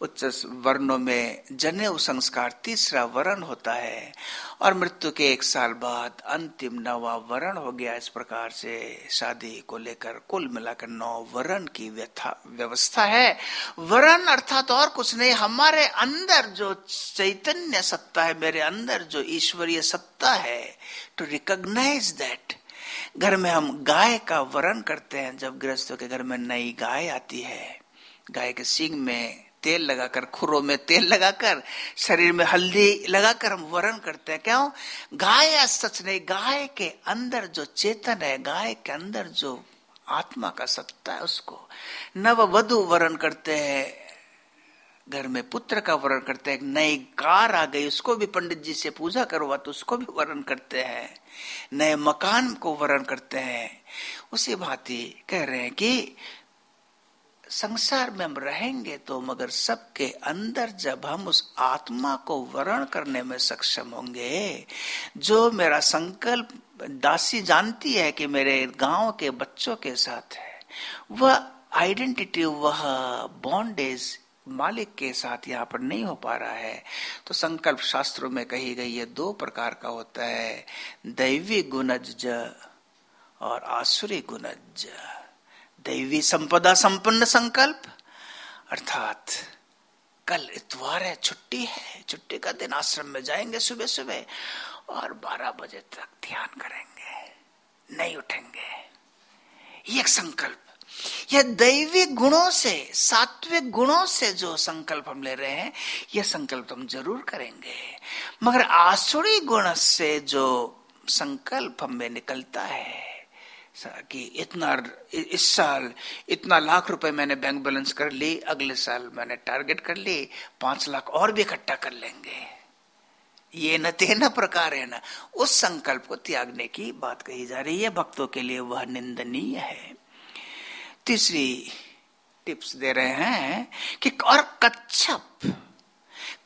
A: उच्च वर्णों में जनेऊ संस्कार तीसरा वर्ण होता है और मृत्यु के एक साल बाद अंतिम नवा वर्ण हो गया। इस प्रकार से शादी को लेकर कुल मिलाकर नौ वर्ण की व्यवस्था है। वर्ण अर्थात और कुछ नहीं, हमारे अंदर जो चैतन्य सत्ता है, मेरे अंदर जो ईश्वरीय सत्ता है टू रिकॉग्नाइज दैट घर में हम गाय का वरण करते हैं, जब गृहस्थों के घर में नई गाय आती है, गाय के सिंग में तेल लगाकर खुरों में तेल लगाकर, शरीर में हल्दी लगाकर हम वरण करते हैं। क्यों? गाय सच नहीं, गाय के अंदर जो चेतन है, गाय के अंदर जो आत्मा का सत्ता है, उसको नव वधु वरण करते हैं। घर में पुत्र का वरण करते हैं नई कार आ गई, उसको भी पंडित जी से पूजा करवा तो उसको भी वरण करते हैं। नए मकान को वरण करते हैं। उसी भांति कह रहे हैं कि संसार में हम रहेंगे तो मगर सबके अंदर जब हम उस आत्मा को वर्ण करने में सक्षम होंगे, जो मेरा संकल्प दासी जानती है कि मेरे गाँव के बच्चों के साथ है, वह आइडेंटिटी, वह बॉन्डेज मालिक के साथ यहाँ पर नहीं हो पा रहा है। तो संकल्प शास्त्रों में कही गई है, दो प्रकार का होता है, दैवी गुणज और आसुरी गुणज दैवी संपदा संपन्न संकल्प। अर्थात कल इतवार है, छुट्टी है, छुट्टी का दिन आश्रम में जाएँगे सुबह सुबह और 12 बजे तक ध्यान करेंगे, नहीं उठेंगे। ये संकल्प। यह दैवी गुणों से, सात्विक गुणों से जो संकल्प हम ले रहे हैं यह संकल्प हम ज़रूर करेंगे। मगर आसुरी गुण से जो संकल्प हमें निकलता है कि इतना इस साल इतना लाख रुपए मैंने बैंक बैलेंस कर ली अगले साल मैंने टारगेट कर ली पाँच लाख और भी इकट्ठा कर लेंगे। ये न तेना प्रकार है ना। उस संकल्प को त्यागने की बात कही जा रही है, भक्तों के लिए वह निंदनीय है। तीसरी टिप्स दे रहे हैं कि और कच्छप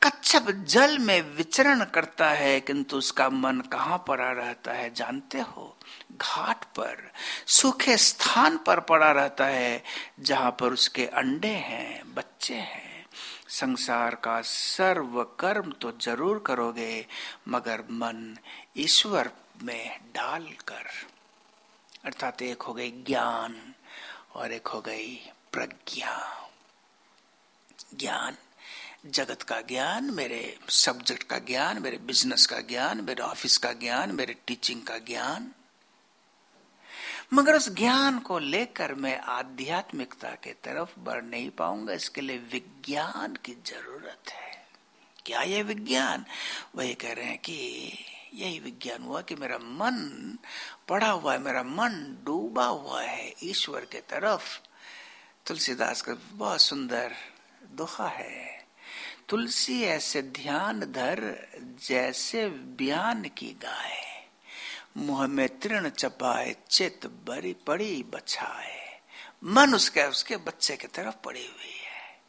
A: कच्छप जल में विचरण करता है, किंतु उसका मन कहाँ पड़ा रहता है जानते हो? घाट पर, सूखे स्थान पर पड़ा रहता है, जहाँ पर उसके अंडे हैं, बच्चे हैं। संसार का सर्व कर्म तो ज़रूर करोगे, मगर मन ईश्वर में डालकर। अर्थात एक हो गई ज्ञान और एक हो गई प्रज्ञा। ज्ञान। जगत का ज्ञान, मेरे सब्जेक्ट का ज्ञान, मेरे बिज़नेस का ज्ञान, मेरे ऑफ़िस का ज्ञान, मेरे टीचिंग का ज्ञान। मगर उस ज्ञान को लेकर मैं आध्यात्मिकता के तरफ़ बढ़ नहीं पाऊँगा। इसके लिए विज्ञान की ज़रूरत है। क्या ये विज्ञान? वही कह रहे हैं कि यही विज्ञान हुआ कि मेरा मन पड़ा हुआ है, मेरा मन डूबा हुआ है ईश्वर के तरफ़। तुलसीदास का बहुत सुंदर दुखा है। तुलसी ऐसे ध्यान धर जैसे बयान की गाय। मुँह में तृण चपाए, चित बड़ी पड़ी बछाए। मन उसके उसके बच्चे की तरफ़ पड़ी हुई है।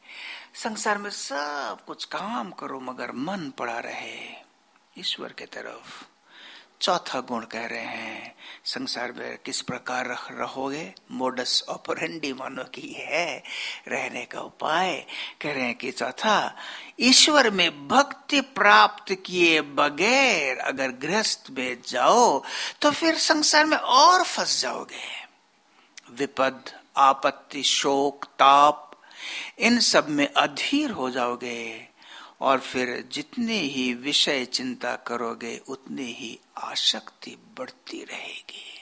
A: संसार में सब कुछ काम करो, मगर मन पड़ा रहे ईश्वर के तरफ़। चौथा गुण कह रहे हैं, संसार में किस प्रकार रह रहोगे? मोडस ऑपरेंडी मानो की है, रहने का उपाय। कह रहे हैं कि चौथा, ईश्वर में भक्ति प्राप्त किए बगैर अगर गृहस्थ में जाओ तो फिर संसार में और फंस जाओगे। विपद, आपत्ति, शोक, ताप, इन सब में अधीर हो जाओगे। और फिर जितनी ही विषय चिंता करोगे, उतनी ही आसक्ति बढ़ती रहेगी।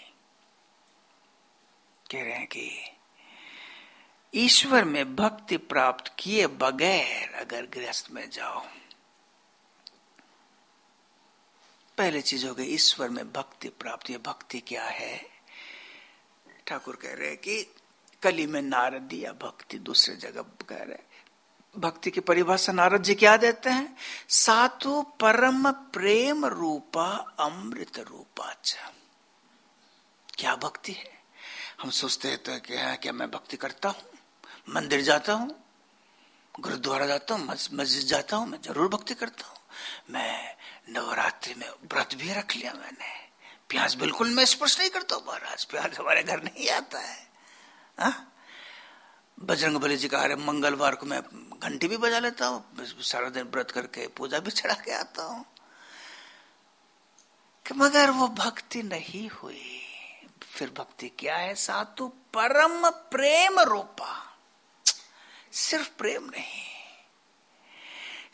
A: कह रहे हैं कि ईश्वर में भक्ति प्राप्त किए बगैर अगर गृहस्थ में जाओ, पहले चीज़ हो गई, ईश्वर में भक्ति प्राप्त। ये भक्ति क्या है? ठाकुर कह रहे हैं कि कली में नारद दिया भक्ति दूसरे जगह कह रहे भक्ति की परिभाषा नारद जी क्या देते हैं? सातु परम प्रेम रूपा अमृत रूपा क्या भक्ति है? हम सोचते हैं तो क्या है क्या मैं भक्ति करता हूँ? मंदिर जाता हूँ, गुरुद्वारा जाता हूँ मस्जिद जाता हूँ, मैं ज़रूर भक्ति करता हूँ। मैं नवरात्रि में व्रत भी रख लिया मैंने। प्याज बिल्कुल मैं स्पर्श नहीं करता हूँ, महाराज, प्याज हमारे घर नहीं आता है। हा? बजरंग बली जी का अरे मंगलवार को मैं घंटी भी बजा लेता हूँ, सारा दिन व्रत करके पूजा भी चढ़ा के आता हूँ। मगर वो भक्ति नहीं हुई। फिर भक्ति क्या है? सातु परम प्रेम रूपा। सिर्फ़ प्रेम नहीं।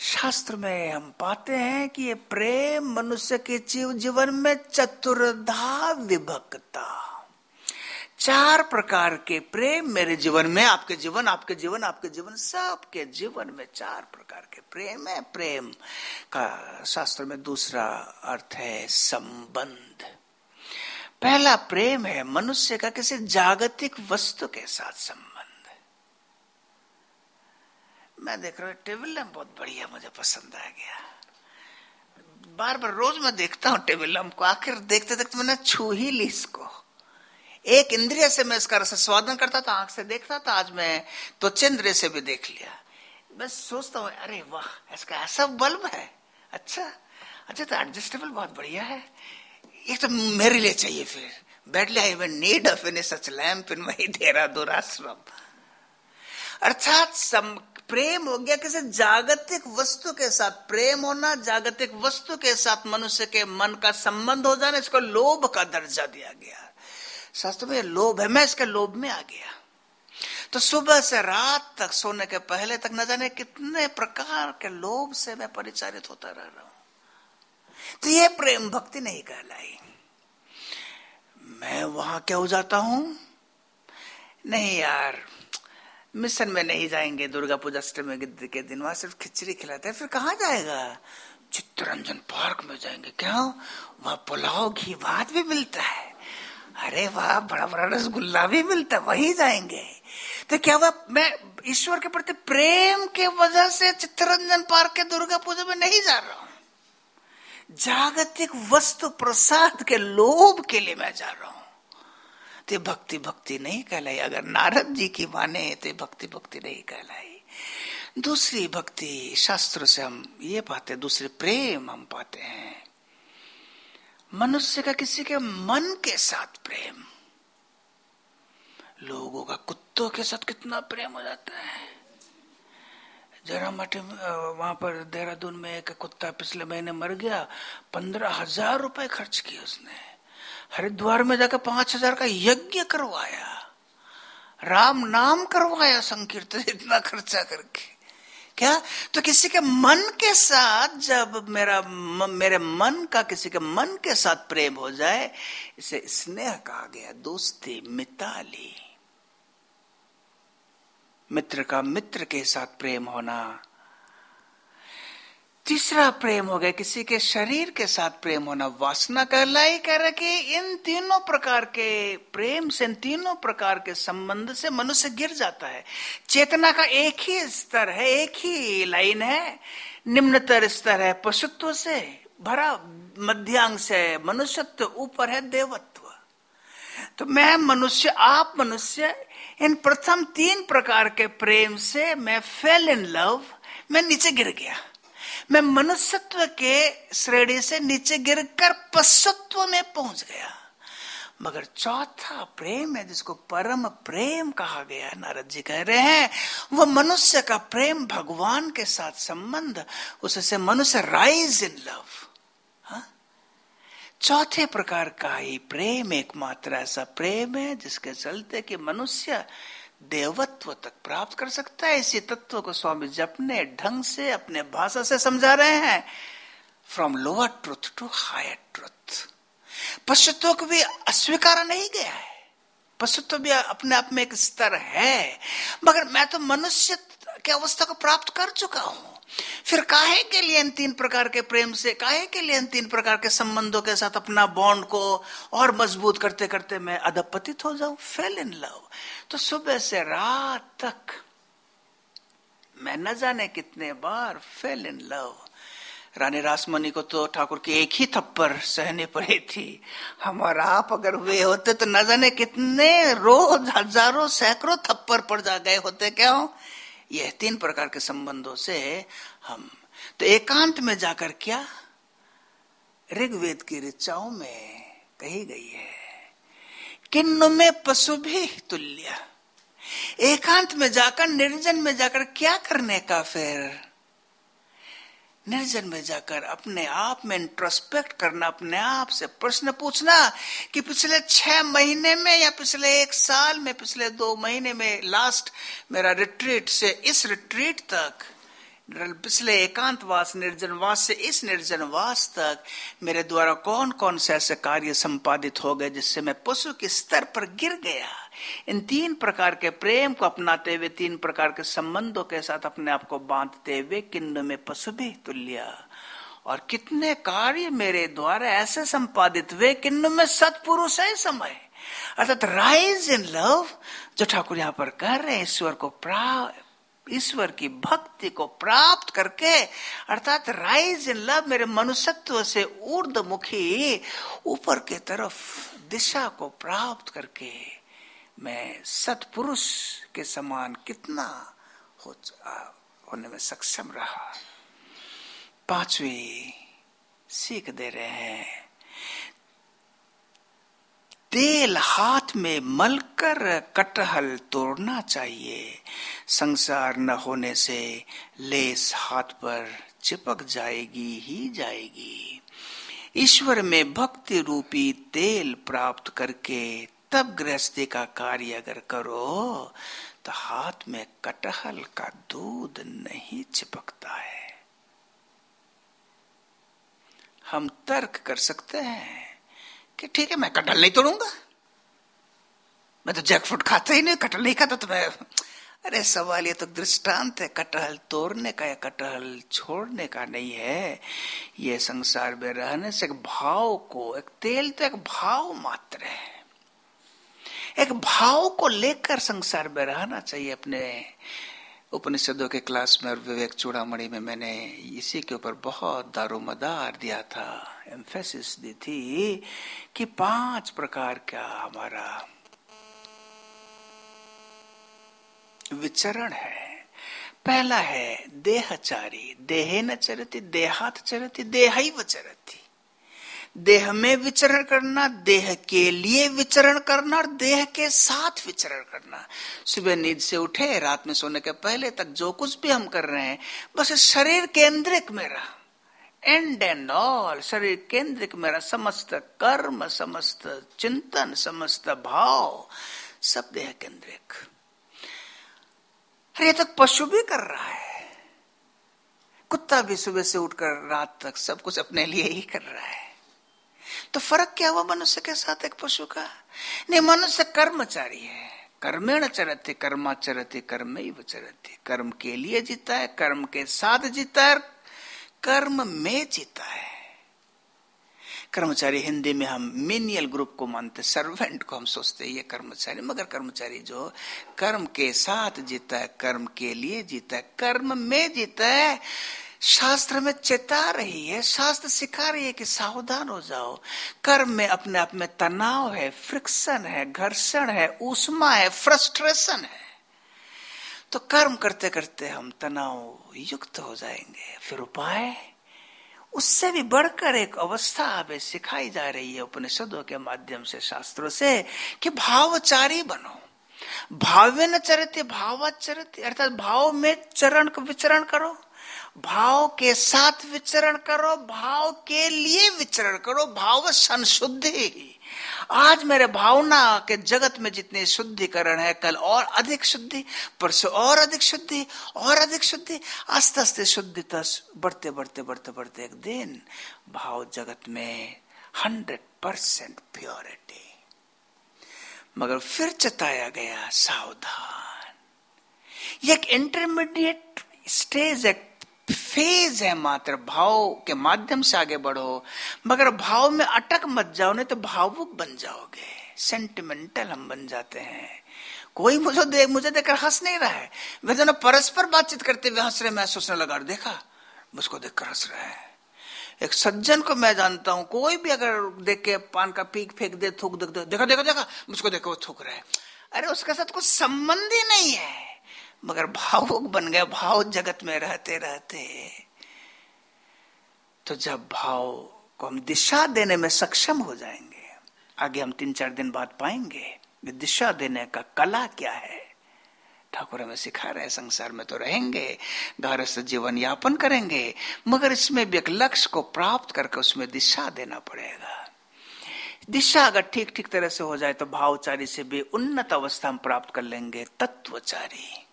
A: शास्त्र में हम पाते हैं कि ये प्रेम मनुष्य के जीव जीवन में चतुर्धा विभक्ता। चार प्रकार के प्रेम मेरे जीवन में, आपके जीवन आपके जीवन आपके जीवन, सबके जीवन में चार प्रकार के प्रेम है। प्रेम का शास्त्र में दूसरा अर्थ है संबंध। पहला प्रेम है मनुष्य का किसी जागतिक वस्तु के साथ संबंध। मैं देख रहा हूँ, टेबल बहुत बढ़िया मुझे पसंद आ गया। बार बार रोज मैं देखता हूँ टेबल को, आखिर देखते देखते मैंने छू ही ली इसको। एक इंद्रिय से मैं इसका स्वादन करता था, आँख से देखता था, आज मैं तो इंद्रिय से भी देख लिया। बस सोचता हूँ, अरे वाह, इसका ऐसा बल्ब है। अच्छा अच्छा तो एडजस्टेबल बहुत बढ़िया है। ये तो मेरे लिए चाहिए फिर। बैडली अर्थात प्रेम हो गया किसी जागतिक वस्तु के साथ। प्रेम होना जागतिक वस्तु के साथ, मनुष्य के मन का संबंध हो जाना, इसको लोभ का दर्जा दिया गया। शास्त्र में लोभ है, मैं इसके लोभ में आ गया। तो सुबह से रात तक सोने के पहले तक न जाने कितने प्रकार के लोभ से मैं परिचारित होता रह रहा हूँ। तो ये प्रेम भक्ति नहीं कहलाई। मैं वहाँ क्या हो जाता हूँ? नहीं यार, मिशन में नहीं जाएँगे, दुर्गा पूजा अष्टमी के दिन, वहाँ सिर्फ़ खिचड़ी खिलाते हैं, फिर कहा जाएगा? चित्तरंजन पार्क में जाएँगे, क्या? वहाँ पुलाव, घी, भात भी मिलता है। अरे वाह बड़ा बड़ा रसगुल्ला भी मिलता वही जाएँगे। तो क्या हुआ, मैं ईश्वर के प्रति प्रेम के वजह से चित्तरंजन पार्क के दुर्गा पूजा में नहीं जा रहा हूँ। जागतिक वस्तु प्रसाद के लोभ के लिए मैं जा रहा हूँ। तो भक्ति भक्ति नहीं कहलाई, अगर नारद जी की माने तो भक्ति भक्ति नहीं कहलाई। दूसरी भक्ति शास्त्र से हम ये पाते दूसरे प्रेम हम पाते हैं। मनुष्य का किसी के मन के साथ प्रेम। लोगों का कुत्तों के साथ कितना प्रेम हो जाता है। जरा मठे वहाँ पर देहरादून में एक कुत्ता पिछले महीने मर गया। पंद्रह हज़ार रुपए खर्च किए उसने। हरिद्वार में जाकर पाँच हज़ार का यज्ञ करवाया। राम नाम करवाया संकीर्तन इतना खर्चा करके। क्या? तो किसी के मन के साथ जब मेरा म, मेरे मन का किसी के मन के साथ प्रेम हो जाए इसे स्नेह कहा गया दोस्ती मिताली। मित्र का मित्र के साथ प्रेम होना तीसरा प्रेम हो गया, किसी के शरीर के साथ प्रेम होना, वासना कहलाई कह रहे कि इन तीनों प्रकार के प्रेम से, इन तीनों प्रकार के संबंध से मनुष्य गिर जाता है। चेतना का एक ही स्तर है, एक ही लाइन है, निम्नतर स्तर है, पशुत्व से भरा, मध्यांग से मनुष्यत्व, ऊपर है देवत्व। तो मैं मनुष्य, आप मनुष्य, इन प्रथम तीन प्रकार के प्रेम से मैं फेल इन लव मैं नीचे गिर गया। मैं मनुष्यत्व के श्रेणी से नीचे गिरकर पशुत्व में पहुँच गया। मगर चौथा प्रेम है, जिसको परम प्रेम कहा गया है, नारद जी कह रहे हैं वह मनुष्य का प्रेम भगवान के साथ संबंध उससे मनुष्य राइज इन लव चौथे प्रकार का ही प्रेम, एकमात्र ऐसा प्रेम है, जिसके चलते कि मनुष्य देवत्व तक प्राप्त कर सकता है, इसी तत्व को स्वामी जपने, ढंग से, अपने भाषा से समझा रहे हैं। From lower truth to higher truth पशुत्व को भी अस्वीकार नहीं गया है। पशुत्व भी अपने आप में एक स्तर है। मगर मैं तो मनुष्य की अवस्था को प्राप्त कर चुका हूँ? फिर काहे के लिए इन तीन प्रकार के प्रेम से, काहे के लिए इन तीन प्रकार के संबंधों के साथ अपना बॉन्ड को और मज़बूत करते करते मैं अधपतित हो जाऊँ? फेल इन लव तो सुबह से रात तक मैं न जाने कितने बार fell in love Rani Rasmani को तो ठाकुर की एक ही थप्पड़ सहने पड़ी थी। हमारा आप अगर वे होते तो न जाने कितने रोज हज़ारों सैकड़ों थप्पड़ पड़ जा गए होते, क्यों यह तीन प्रकार के संबंधों से हम। तो एकांत में जाकर क्या? ऋग्वेद की ऋचाओं में कही गई है, किन्न में पशु भी तुल्य। एकांत में जाकर, निर्जन में जाकर क्या करने का फिर? निर्जन में जाकर अपने आप में इंट्रोस्पेक्ट करना, अपने आप से प्रश्न पूछना कि पिछले छह महीने में या पिछले एक साल में, पिछले दो महीने में लास्ट मेरा रिट्रीट से इस रिट्रीट तक, पिछले एकांतवास, निर्जनवास से इस निर्जनवास तक मेरे द्वारा कौन कौन से ऐसे कार्य संपादित हो गए जिससे मैं पशु के स्तर पर गिर गया? इन तीन प्रकार के प्रेम को अपनाते हुए, तीन प्रकार के संबंधों के साथ अपने आप को बांधते हुए किन्न में पशु भी तुल्य। और कितने कार्य मेरे द्वारा ऐसे संपादित हुए किन्न में सतपुरुष है समय। अर्थात राइज इन लव जो ठाकुर यहाँ पर कह रहे हैं, ईश्वर को प्राप्त ईश्वर की भक्ति को प्राप्त करके, अर्थात राइज इन लव मेरे मनुष्यत्व से ऊर्धमुखी ऊपर के तरफ़ दिशा को प्राप्त करके मैं सतपुरुष के समान कितना हो होने में सक्षम रहा। पांचवी सीख दे रहे हैं। तेल हाथ में मलकर कटहल तोड़ना चाहिए। संसार न होने से लेस हाथ पर चिपक जाएगी ही जाएगी। ईश्वर में भक्ति रूपी तेल प्राप्त करके तब गृहस्थी का कार्य अगर करो तो हाथ में कटहल का दूध नहीं चिपकता है। हम तर्क कर सकते हैं कि ठीक है, मैं कटहल नहीं तोड़ूँगा। मैं तो जैक फ्रूट खाता ही नहीं, कटहल नहीं खाता तो मैं, अरे सवाल ये तो दृष्टांत है, कटहल तोड़ने का या कटहल छोड़ने का नहीं है। ये संसार में रहने से एक भाव को, एक तेल तो एक भाव मात्र है। एक भाव को लेकर संसार में रहना चाहिए अपने उपनिषदों के क्लास में और विवेक चूड़ामणि में मैंने इसी के ऊपर बहुत दारोमदार दिया था एम्फेसिस दी थी कि पाँच प्रकार का हमारा विचरण है। पहला है देहचारी, देहे न चरती, देहात चरती देह चरती देह में विचरण करना, देह के लिए विचरण करना और देह के साथ विचरण करना। सुबह नींद से उठे, रात में सोने के पहले तक जो कुछ भी हम कर रहे हैं, बस शरीर केंद्रिक मेरा। एंड एंड ऑल शरीर केंद्रिक मेरा। समस्त कर्म, समस्त चिंतन, समस्त भाव, सब देह केंद्रिक। अरे तक पशु भी कर रहा है। कुत्ता भी सुबह से उठकर रात तक सब कुछ अपने लिए ही कर रहा है। तो फ़र्क क्या हुआ मनुष्य के साथ एक पशु का? नहीं, मनुष्य कर्मचारी है। कर्मेण चरते कर्माचरते कर्म ही चरते। कर्म के लिए जीता है, कर्म के साथ जीता है, कर्म में जीता है। कर्मचारी हिंदी में हम मिनियल ग्रुप को मानते सर्वेंट को हम सोचते ये कर्मचारी। मगर कर्मचारी जो कर्म के साथ जीता है, कर्म के लिए जीता है, कर्म में जीता है शास्त्र में चेता रही है, शास्त्र सिखा रही है कि सावधान हो जाओ। कर्म में अपने आप में तनाव है फ्रिक्शन है, घर्षण है उष्मा है फ्रस्ट्रेशन है। तो कर्म करते करते हम तनाव युक्त हो जाएँगे। फिर उपाय? उससे भी बढ़कर एक अवस्था हमें सिखाई जा रही है उपनिषदों के माध्यम से, शास्त्रों से, कि भावचारी बनो। भाव न चरते, भावाचरते, अर्थात भाव में चरण विचरण करो। भाव के साथ विचरण करो, भाव के लिए विचरण करो, भाव संशुद्धि। आज मेरे भावना के जगत में जितने शुद्धिकरण है, कल और अधिक शुद्धि, परसों और अधिक शुद्धि, और अधिक शुद्धि आस्ते आस्ते शुद्धिता बढ़ते बढ़ते बढ़ते बढ़ते एक दिन, भाव जगत में हंड्रेड परसेंट प्योरिटी मगर फिर चताया गया सावधान। ये एक इंटरमीडिएट स्टेज एक फ़ेज़ है मात्र, भाव के माध्यम से आगे बढ़ो। मगर भाव में अटक मत जाओ, नहीं तो भावुक बन जाओगे। सेंटिमेंटल हम बन जाते हैं। कोई मुझे देख मुझे देखकर हंस नहीं रहा है। वे दोनों परस्पर बातचीत करते हुए हंस रहे मैं सोचने लगा देखा, मुझको देखकर हंस रहा है। एक सज्जन को मैं जानता हूँ, कोई भी अगर देख के पान का पीक फेंक दे, थूक दे, देखा देखा देखा, मुझको देखो, वो थूक रहा है। अरे उसके साथ कुछ संबंध ही नहीं है। मगर भावुक बन गए, भाव जगत में रहते रहते। तो जब भाव को हम दिशा देने में सक्षम हो जाएँगे, आगे हम तीन चार दिन बाद पाएँगे दिशा देने का कला क्या है। ठाकुर हमें सिखा रहे संसार में तो रहेंगे गृहस्थ जीवन यापन करेंगे, मगर इसमें भी एक लक्ष्य को प्राप्त करके उसमें दिशा देना पड़ेगा। दिशा अगर ठीक ठीक तरह से हो जाए तो भावचारी से भी उन्नत अवस्था हम प्राप्त कर लेंगे, तत्वचारी।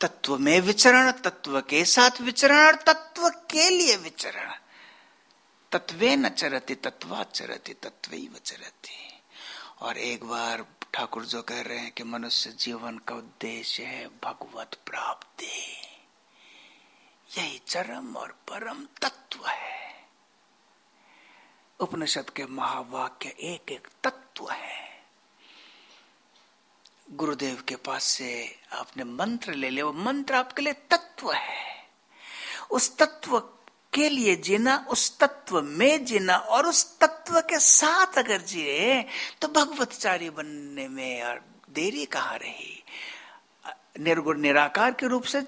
A: तत्व में विचरण, तत्व के साथ विचरण और तत्व के लिए विचरण। तत्वे न चरती, तत्वा चरती तत्व चरती। और एक बार ठाकुर जो कह रहे हैं कि मनुष्य जीवन का उद्देश्य है भगवत प्राप्ति। यही चरम और परम तत्व है। उपनिषद के महावाक्य एक एक तत्व है। गुरुदेव के पास से आपने मंत्र ले लिया। वो मंत्र आपके लिए तत्व है। उस तत्व के लिए जीना, उस तत्व में जीना और उस तत्व के साथ अगर जिए तो भगवतचारी बनने में और देरी कहा रही? निर्गुण, निराकार के रूप से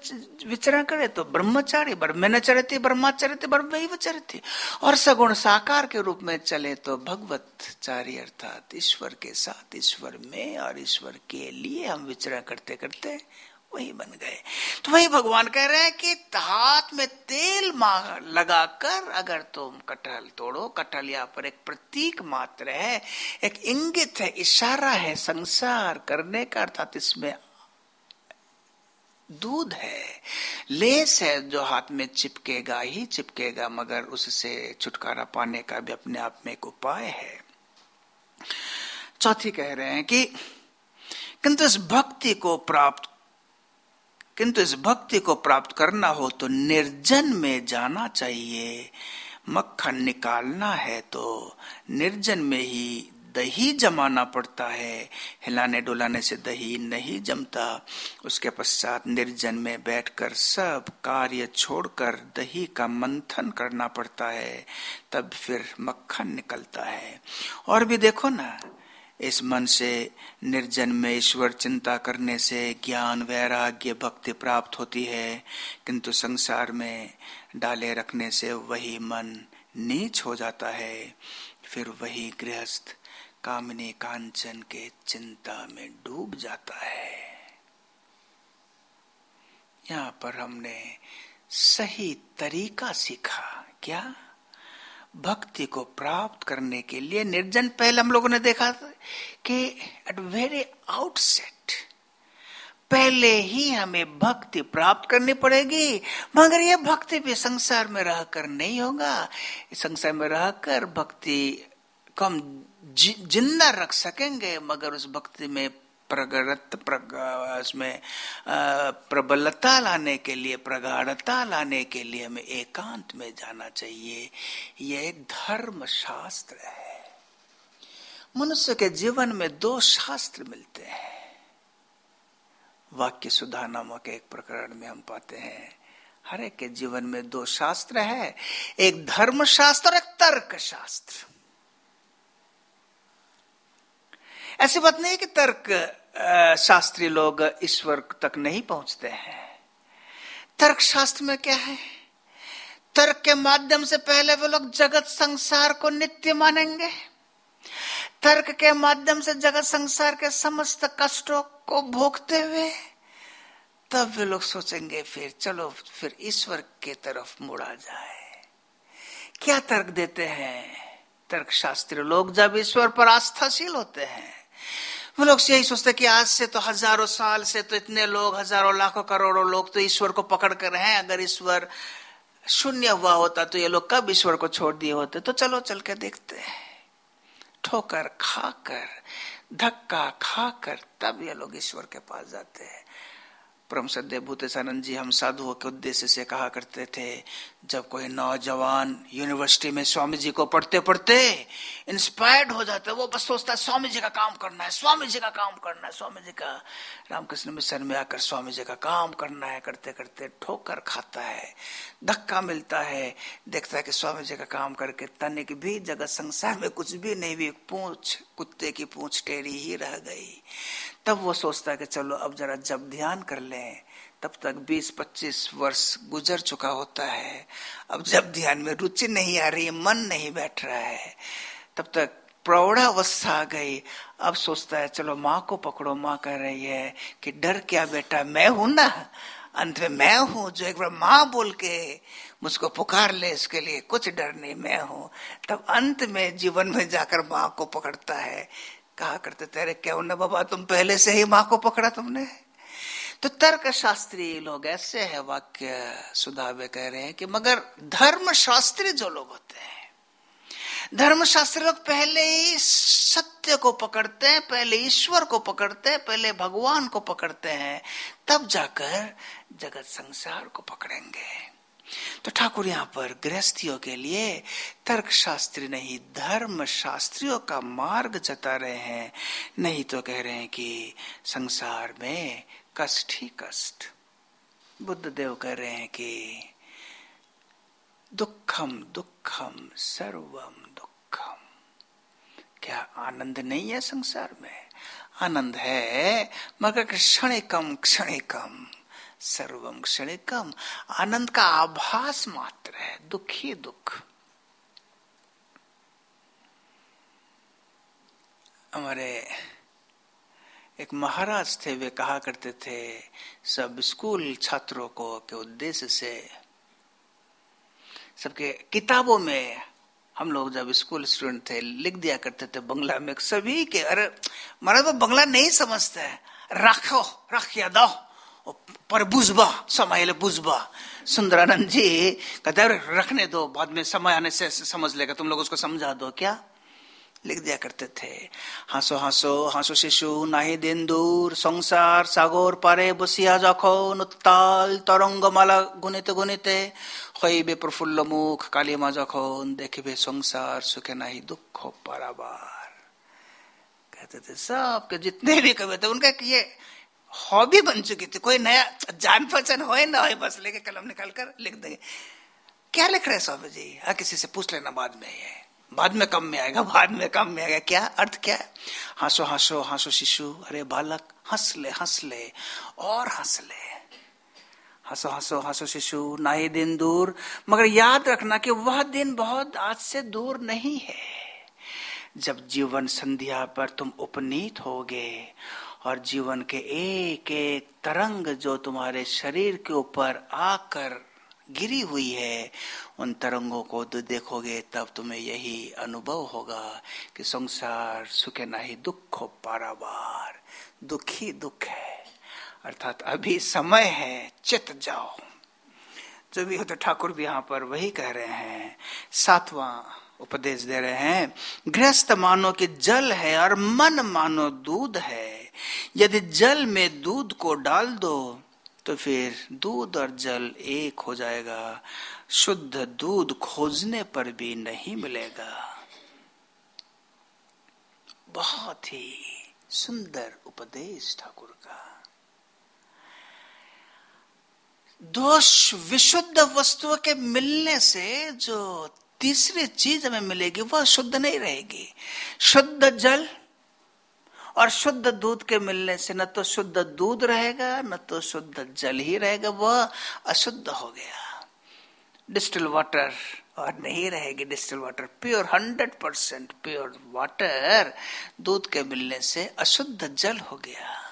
A: विचरण करे तो ब्रह्मचारी ब्रह्म न चरती ब्रह्माचरती ब्रह्म ही चरती और सगुण साकार के रूप में चले तो भगवतचारी अर्थात ईश्वर के साथ, ईश्वर में और ईश्वर के लिए हम विचरण करते करते वही बन गए। तो वही भगवान कह रहे हैं कि हाथ में तेल लगाकर अगर तुम कटहल तोड़ो, कटहल यहाँ पर एक प्रतीक मात्र है, एक इंगित है, इशारा है संसार करने का, अर्थात इसमें दूध है। लेस है जो हाथ में चिपकेगा ही चिपकेगा, मगर उससे छुटकारा पाने का भी अपने आप में एक उपाय है। चौथी कह रहे हैं कि, किंतु इस भक्ति को प्राप्त, किंतु इस भक्ति को प्राप्त करना हो तो निर्जन में जाना चाहिए। मक्खन निकालना है तो निर्जन में ही दही जमाना पड़ता है। हिलाने डुलाने से दही नहीं जमता। उसके पश्चात निर्जन में बैठकर सब कार्य छोड़कर दही का मंथन करना पड़ता है। तब फिर मक्खन निकलता है। और भी देखो ना, इस मन से निर्जन में ईश्वर चिंता करने से ज्ञान, वैराग्य, भक्ति प्राप्त होती है। किंतु संसार में डाले रखने से वही मन नीच हो जाता है। फिर वही गृहस्थ कामने कांचन के चिंता में डूब जाता है। यहाँ पर हमने सही तरीका सीखा, क्या? भक्ति को प्राप्त करने के लिए निर्जन पहले हम लोगों ने देखा कि एट वेरी आउटसेट पहले ही हमें भक्ति प्राप्त करनी पड़ेगी, मगर यह भक्ति भी संसार में रहकर नहीं होगा। संसार में रहकर भक्ति को हम ज़िंदा रख सकेंगे मगर उस भक्ति में प्रगड़त प्रग, उसमें प्रबलता लाने के लिए प्रगाढ़ता लाने के लिए हमें एकांत में जाना चाहिए। यह धर्म शास्त्र है। मनुष्य के जीवन में दो शास्त्र मिलते हैं। वाक्य सुधा नामक एक प्रकरण में हम पाते हैं। हर एक के जीवन में दो शास्त्र है। एक धर्म शास्त्र और एक तर्क शास्त्र ऐसी बात नहीं कि तर्क शास्त्री लोग ईश्वर तक नहीं पहुँचते हैं। तर्क शास्त्र में क्या है? तर्क के माध्यम से पहले वो लोग जगत संसार को नित्य मानेंगे। तर्क के माध्यम से जगत संसार के समस्त कष्टों को भोगते हुए तब वे लोग सोचेंगे, फिर चलो, फिर ईश्वर के तरफ़ मुड़ा जाए। क्या तर्क देते हैं? तर्क शास्त्री लोग जब ईश्वर पर आस्थाशील होते हैं वो लोग से यही सोचते कि आज से तो हज़ारों साल से तो इतने लोग, हज़ारों, लाखों, करोड़ों लोग तो ईश्वर को पकड़ कर हैं। अगर ईश्वर शून्य हुआ होता तो ये लोग कब ईश्वर को छोड़ दिए होते? तो चलो, चल के देखते हैं। ठोकर खाकर, धक्का खाकर तब ये लोग ईश्वर के पास जाते हैं। परम सद्य भूतेशानंद जी हम साधुओं के उद्देश्य से कहा करते थे, जब कोई नौजवान यूनिवर्सिटी में स्वामी जी को पढ़ते पढ़ते इंस्पायर्ड हो जाता है, वो बस सोचता है स्वामी जी का काम करना है स्वामी जी का काम करना है स्वामी जी का रामकृष्ण मिशन में आकर स्वामी जी का काम करना है करते करते ठोकर खाता है, धक्का मिलता है, देखता है कि स्वामी जी का काम करके तनिक भी जगत संसार में कुछ भी नहीं भी पूछ, कुत्ते की पूछ टेरी ही रह गई। तब वो सोचता है कि चलो अब जरा जब ध्यान कर लें, तब तक 20-25 वर्ष गुजर चुका होता है। अब जब ध्यान में रुचि नहीं आ रही है मन नहीं बैठ रहा है, तब तक प्रौढ़ावस्था आ गई। अब सोचता है, चलो माँ को पकड़ो। माँ कह रही है कि डर क्या बेटा, मैं हूँ ना, अंत में मैं हूँ, जो एक बार माँ बोल के मुझको पुकार ले, इसके लिए कुछ डर नहीं, मैं हूँ। तब अंत में जीवन में जाकर माँ को पकड़ता है। कहा करते, तेरे क्यों न बाबा, तुम पहले से ही माँ को पकड़ा तुमने? तो तर्क शास्त्री लोग ऐसे है वाक्य सुधावे कह रहे हैं कि मगर धर्म शास्त्री जो लोग होते हैं, धर्मशास्त्री लोग पहले ही सत्य को पकड़ते हैं, पहले ईश्वर को पकड़ते हैं, पहले भगवान को पकड़ते हैं, तब जाकर जगत संसार को पकड़ेंगे। तो ठाकुर यहाँ पर गृहस्थियों के लिए तर्क शास्त्री नहीं धर्म शास्त्रियों का मार्ग जता रहे हैं। नहीं तो कह रहे हैं कि संसार में कष्ट ही कष्ट। बुद्ध देव कह रहे हैं कि दुखम दुखम, सर्वम दुखम। क्या आनंद नहीं है संसार में? आनंद है, मगर क्षणिकम क्षणिकम। सर्वम क्षणिकम। आनंद का आभास मात्र है, दुख ही दुख। हमारे एक महाराज थे, वे कहा करते थे, सब स्कूल छात्रों को के उद्देश्य से, सबके किताबों में हम लोग जब स्कूल स्टूडेंट थे, लिख दिया करते थे बंगला में, सभी के, अरे मारा वो बंगला नहीं समझते रखो रख या दो पर बुझबा समय बुझबा सुंदरानंद जी कहते रखने दो बाद में समय आने से समझ लेगा तुम लोग उसको समझा दो क्या लिख दिया करते थे হাসো হাসো হাসো শিশু নাহি দিন দূর সংসার সাগর পারে বসিয়া যখন উত্তাল তরঙ্গমালা গুনিতে গুনিতে হইবে প্রফুল্ল মুখ কালিমা যখন देखिबे संसार सुखे नहीं दुख पाराबार कहते थे सब के जितने भी कवि थे उनका ये हॉबी बन चुकी थी। कोई नया जान पहचान हो ना हो बस लेके कलम निकाल कर लिख देंगे। क्या लिख रहे स्वामी जी हाँ किसी से पूछ लेना, बाद में ये। बाद में कम में आएगा, बाद में कम में आएगा। क्या? अर्थ क्या है? हंसो हंसो हंसो शिशु। अरे बालक हंस ले हंस ले और हंस ले हंसो हंसो हंसो शिशु, ना ही दिन दूर। मगर याद रखना कि वह दिन बहुत आज से दूर नहीं है। जब जीवन संध्या पर तुम उपनीत होगे और जीवन के एक एक तरंग जो तुम्हारे शरीर के ऊपर आकर गिरी हुई है, उन तरंगों को तो देखोगे, तब तुम्हें यही अनुभव होगा कि संसार सुखे नहीं दुख हो पारावार। दुख दुख है। अर्थात अभी समय है, चित जाओ। जो भी हो तो ठाकुर भी यहाँ पर वही कह रहे हैं, सातवां उपदेश दे रहे हैं, गृहस्थ मानो कि जल है और मन मानो दूध है। यदि जल में दूध को डाल दो तो फिर दूध और जल एक हो जाएगा। शुद्ध दूध खोजने पर भी नहीं मिलेगा। बहुत ही सुंदर उपदेश ठाकुर का। दोष विशुद्ध वस्तुओं के मिलने से जो तीसरी चीज़ हमें मिलेगी, वह शुद्ध नहीं रहेगी। शुद्ध जल और शुद्ध दूध के मिलने से न तो शुद्ध दूध रहेगा, न तो शुद्ध जल ही रहेगा, वह अशुद्ध हो गया। डिस्टिल वाटर, और नहीं रहेगी distil water. Pure, hundred percent pure water दूध के मिलने से अशुद्ध जल हो गया।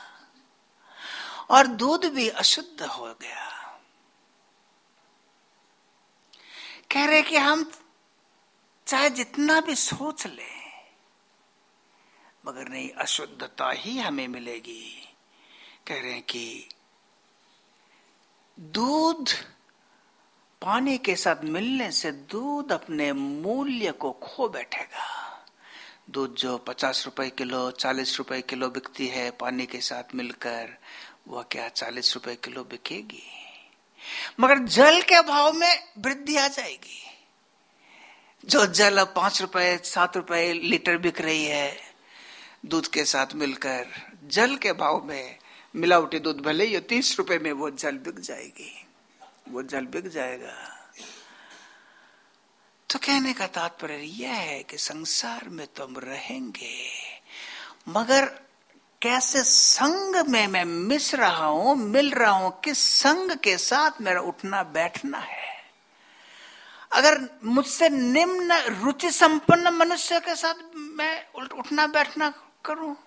A: और दूध भी अशुद्ध हो गया। कह रहे कि हम चाहे जितना भी सोच ले मगर नहीं, अशुद्धता ही हमें मिलेगी। कह रहे हैं कि दूध पानी के साथ मिलने से दूध अपने मूल्य को खो बैठेगा। दूध जो पचास रुपए किलो, चालीस रुपए किलो बिकती है पानी के साथ मिलकर, वह क्या चालीस रुपए किलो बिकेगी? मगर जल के भाव में वृद्धि आ जाएगी। जो जल पाँच रुपए, सात रुपए लीटर बिक रही है दूध के साथ मिलकर जल के भाव में मिलावटी दूध, भले ही तीस रुपए में वो जल बिक जाएगी, वो जल बिक जाएगा। तो कहने का तात्पर्य यह है कि संसार में तो हम रहेंगे, मगर कैसे संग में मैं मिस रहा हूँ, मिल रहा हूँ, किस संग के साथ मेरा उठना बैठना है? अगर मुझसे निम्न रुचि संपन्न मनुष्य के साथ मैं उठना बैठना करूँ?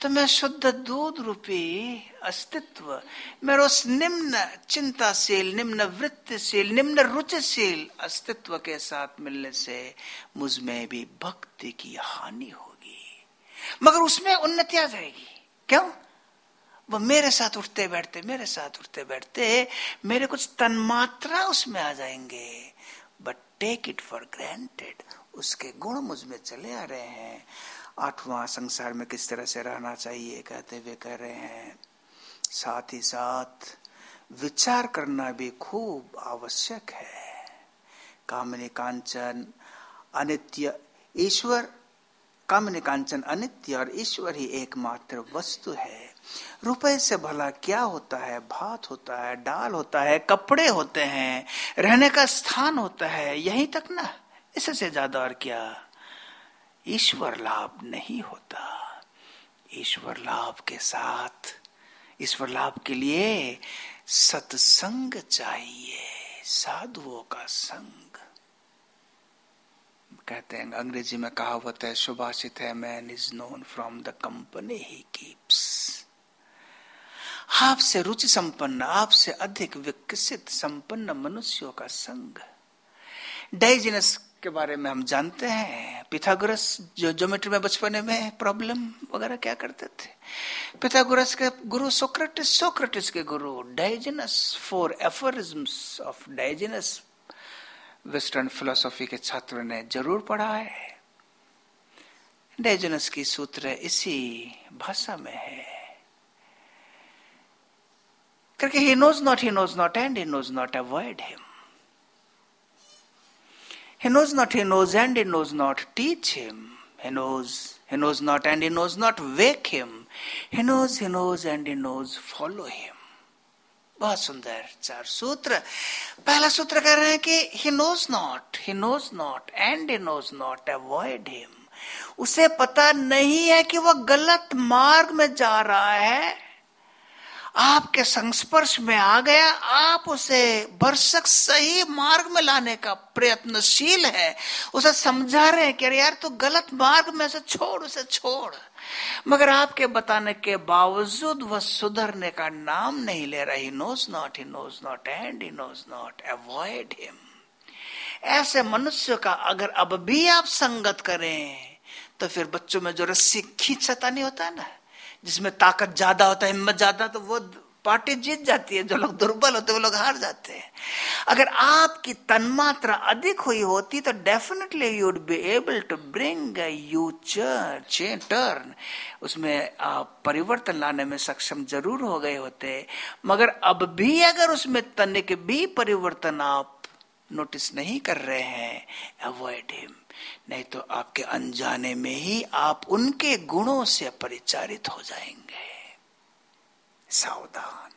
A: तो मैं शुद्ध दूध रूपी अस्तित्व, मेरे उस निम्न चिंताशील, निम्न वृत्तिशील, निम्न रुचिशील अस्तित्व के साथ मिलने से मुझमें भी भक्ति की हानि होगी। मगर उसमें उन्नति आ जाएगी। क्यों? वो मेरे साथ उठते बैठते, मेरे साथ उठते बैठते मेरे कुछ तन्मात्रा उसमें आ जाएँगे। But take it for granted उसके गुण मुझमें चले आ रहे हैं। आठवां संसार में किस तरह से रहना चाहिए, कहते हुए कह रहे हैं, साथ ही साथ विचार करना भी खूब आवश्यक है। कामने कांचन अनित्य, ईश्वर, कामने कांचन अनित्य और ईश्वर ही एकमात्र वस्तु है। रुपए से भला क्या होता है? भात होता है डाल होता है, कपड़े होते हैं, रहने का स्थान होता है, यही तक ना? इससे ज़्यादा और क्या? ईश्वर लाभ नहीं होता। ईश्वर लाभ के साथ, ईश्वर लाभ के लिए सत्संग चाहिए, साधुओं का संग। कहते हैं, अंग्रेज़ी में कहावत है सुभाषित है man is known from the company he keeps आपसे रुचि संपन्न, आपसे अधिक विकसित, संपन्न मनुष्यों का संग। डाइजिनस के बारे में हम जानते हैं। पिथागोरस जो ज्योमेट्री में बचपने में प्रॉब्लम वगैरह क्या करते थे? पिथागोरस के गुरु सोक्रेटिस सोक्रेटिस के गुरु Diogenes. Four aphorisms of Diogenes. Western philosophy के छात्रों ने ज़रूर पढ़ा है। डाइजिनस की सूत्र इसी भाषा में है। करके he knows not he knows not and he knows not avoid him He knows not, he knows and he knows not. Teach him. He knows, he knows not and he knows not. Wake him. He knows, he knows and he knows. Follow him. बहुत सुंदर चार सूत्र पहला सूत्र कह रहे हैं कि he knows not he knows not and he knows not avoid him उसे पता नहीं है कि वह गलत मार्ग में जा रहा है आपके संस्पर्श में आ गया, आप उसे भरसक सही मार्ग में लाने का प्रयत्नशील है। उसे समझा रहे हैं कि अरे यार तो गलत मार्ग में से छोड़, उसे छोड़। मगर आपके बताने के बावजूद वह सुधरने का नाम नहीं ले रहा। He knows not he knows not and he knows not avoid him ऐसे मनुष्य का अगर अब भी आप संगत करें तो फिर बच्चों में जो रस्सी खींचता नहीं होता है ना? जिसमें ताकत ज़्यादा होता है, हिम्मत ज़्यादा तो वो पार्टी जीत जाती है। जो लोग दुर्बल होते हैं, वो लोग हार जाते हैं। अगर आपकी तन्मात्रा अधिक हुई होती तो definitely you would be able to bring you church turn उसमें आप परिवर्तन लाने में सक्षम ज़रूर हो गए होते। मगर अब भी अगर उसमें तनिक भी परिवर्तन आप नोटिस नहीं कर रहे हैं अवॉइड हिम नहीं तो आपके अनजाने में ही आप उनके गुणों से परिचारित हो जाएँगे। सावधान।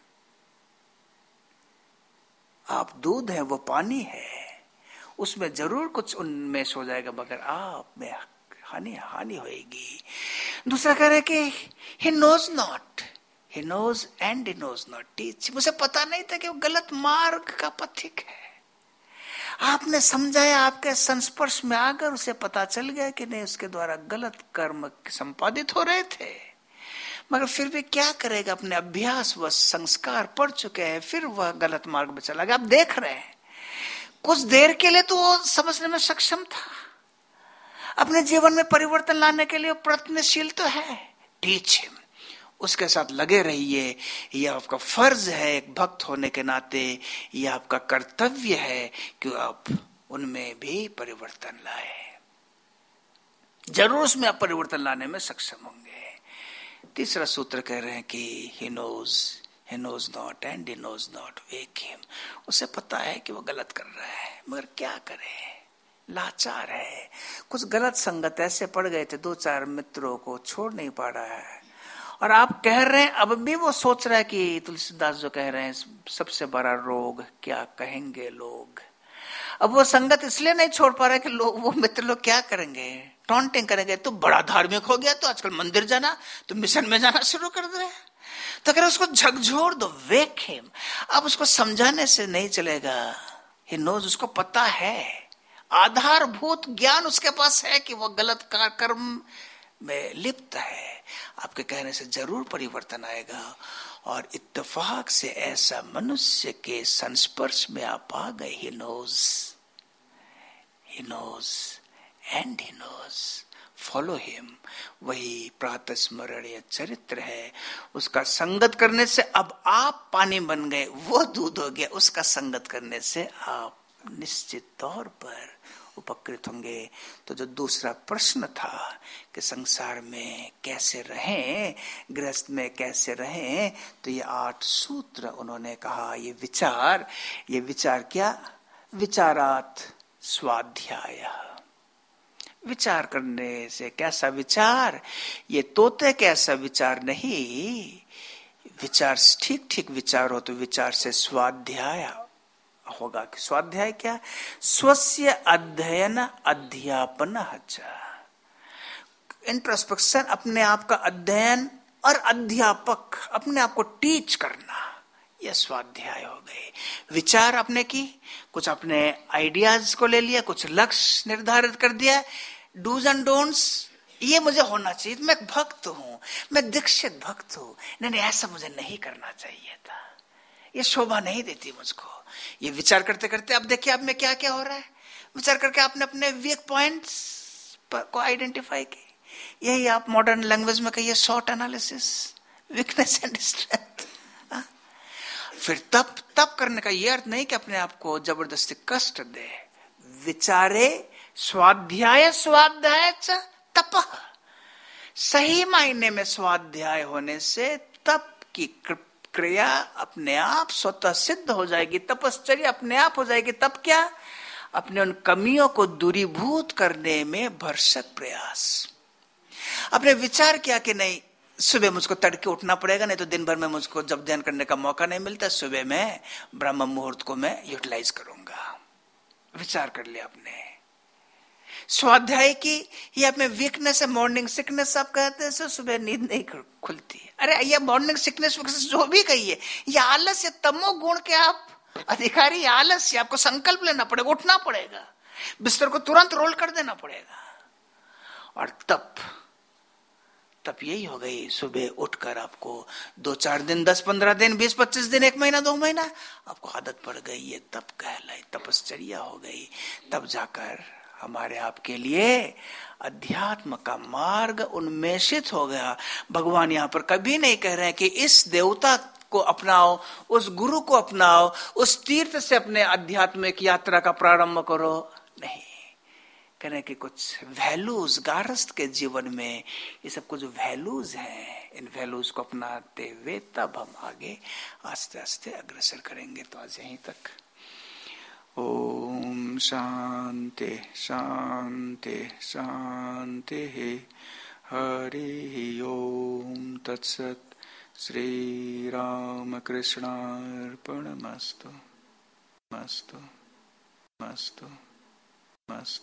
A: आप दूध है, वो पानी है। उसमें ज़रूर कुछ उन्मेष सो जाएगा, मगर आप में हानि हानि होएगी। दूसरा कह रहे कि he knows not he knows and he knows not teach, मुझे पता नहीं था कि वो गलत मार्ग का पथिक है। आपने समझाया, आपके संस्पर्श में आकर उसे पता चल गया कि नहीं, उसके द्वारा गलत कर्म संपादित हो रहे थे। मगर फिर भी क्या करेगा? अपने अभ्यास व संस्कार पढ़ चुके हैं, फिर वह गलत मार्ग में चला गया। आप देख रहे हैं, कुछ देर के लिए तो वो समझने में सक्षम था। अपने जीवन में परिवर्तन लाने के लिए प्रयत्नशील तो है। टीच हिम उसके साथ लगे रहिए। यह आपका फ़र्ज़ है एक भक्त होने के नाते। यह आपका कर्तव्य है कि आप उनमें भी परिवर्तन लाए। ज़रूर उसमें आप परिवर्तन लाने में सक्षम होंगे। तीसरा सूत्र कह रहे हैं कि he knows he knows not and he knows not wake him उसे पता है कि वो गलत कर रहा है, मगर क्या करे? लाचार है। कुछ गलत संगत ऐसे पड़ गए थे, दो चार मित्रों को छोड़ नहीं पा रहा है। और आप कह रहे हैं, अब भी वो सोच रहा है कि तुलसीदास जो कह रहे हैं, सबसे बड़ा रोग क्या कहेंगे लोग? अब वो संगत इसलिए नहीं छोड़ पा रहे कि लोग, वो मित्र लोग क्या करेंगे? टॉन्टिंग करेंगे तो बड़ा धार्मिक हो गया तो आजकल मंदिर जाना तो मिशन में जाना शुरू कर दे। तो अगर उसको झकझोर दो वेक हिम अब उसको समझाने से नहीं चलेगा। ही नोज़ उसको पता है। आधारभूत ज्ञान उसके पास है कि वो गलत कर्म में लिप्त है। आपके कहने से ज़रूर परिवर्तन आएगा और इत्तेफाक से ऐसा मनुष्य के संस्पर्श में आप आ गए। He knows he knows and he knows follow him वही प्रात स्मरणीय चरित्र है। उसका संगत करने से अब आप पानी बन गए, वो दूध हो गया। उसका संगत करने से आप निश्चित तौर पर उपकृत होंगे। तो जो दूसरा प्रश्न था कि संसार में कैसे रहें, गृहस्थ में कैसे रहें तो ये आठ सूत्र उन्होंने कहा, ये विचार ये विचार क्या? विचारात स्वाध्याय। विचार करने से कैसा विचार? ये तोते कैसा विचार नहीं? विचार ठीक ठीक विचार हो तो विचार से स्वाध्याय। होगा कि स्वाध्याय क्या स्वस्य अध्ययन अध्यापन इंट्रोस्पेक्शन अपने आप का अध्ययन और अध्यापक, अपने आप को टीच करना, यह स्वाध्याय हो गए। विचार अपने की, कुछ अपने आइडियाज़ को ले लिया, कुछ लक्ष्य निर्धारित कर दिया डूज एंड डोंट्स ये मुझे होना चाहिए, मैं भक्त हूँ, मैं दीक्षित भक्त हूँ। नहीं नहीं, ऐसा मुझे नहीं करना चाहिए था। ये शोभा नहीं देती मुझको। ये विचार करते करते, अब देखिए अब में क्या क्या हो रहा है। विचार करके आपने अपने वीक पॉइंट्स को आइडेंटिफाई की। यही आप मॉडर्न लैंग्वेज में कहिए short analysis weakness and strength फिर तप तप करने का यह अर्थ नहीं कि अपने आप को ज़बरदस्ती कष्ट दे। विचारे स्वाध्याय स्वाध्याय तप। सही मायने में स्वाध्याय होने से तप की क्रिया अपने आप स्वतः सिद्ध हो जाएगी, तपश्चर्या अपने आप हो जाएगी। तब क्या? अपने उन कमियों को दूरीभूत करने में भरसक प्रयास। अपने विचार किया कि नहीं, सुबह मुझको तड़के उठना पड़ेगा, नहीं तो दिन भर में मुझको जब ध्यान करने का मौका नहीं मिलता, सुबह में ब्रह्म मुहूर्त को मैं यूटिलाइज करूँगा। विचार कर लिया आपने स्वाध्याय की ये अपने वीकनेस है मॉर्निंग सिकनेस आप कहते हैं सुबह नींद नहीं खुलती अरे, ये मॉर्निंग सिकनेस जो भी कहिए ये आलस्य तमो गुण के आप अधिकारी आलस्य आपको संकल्प लेना पड़ेगा, उठना पड़ेगा। बिस्तर को तुरंत रोल कर देना पड़ेगा। और तप तब यही हो गई, सुबह उठकर आपको दो चार दिन, दस पंद्रह दिन, बीस पच्चीस दिन, एक महीना, दो महीना, आपको आदत पड़ गई, ये तब कहलाई, तपश्चर्या हो गई, तब जाकर हमारे आपके लिए अध्यात्म का मार्ग उन्मेषित हो गया। भगवान यहाँ पर कभी नहीं कह रहे हैं कि इस देवता को अपनाओ, उस गुरु को अपनाओ, उस तीर्थ से अपने आध्यात्मिक यात्रा का प्रारंभ करो। नहीं। कह रहे कि कुछ वैल्यूज़ गारस्थ के जीवन में ये सब कुछ वैल्यूज़ हैं। इन वैल्यूज़ को अपनाते हुए तब हम आगे आस्ते आस्ते अग्रसर करेंगे तो आज यहीं तक। ओम शांति शांति शांति हरि ओम तत्सत श्रीरामकृष्णार्पणमस्तु मस्तु मस्तु मस्तु।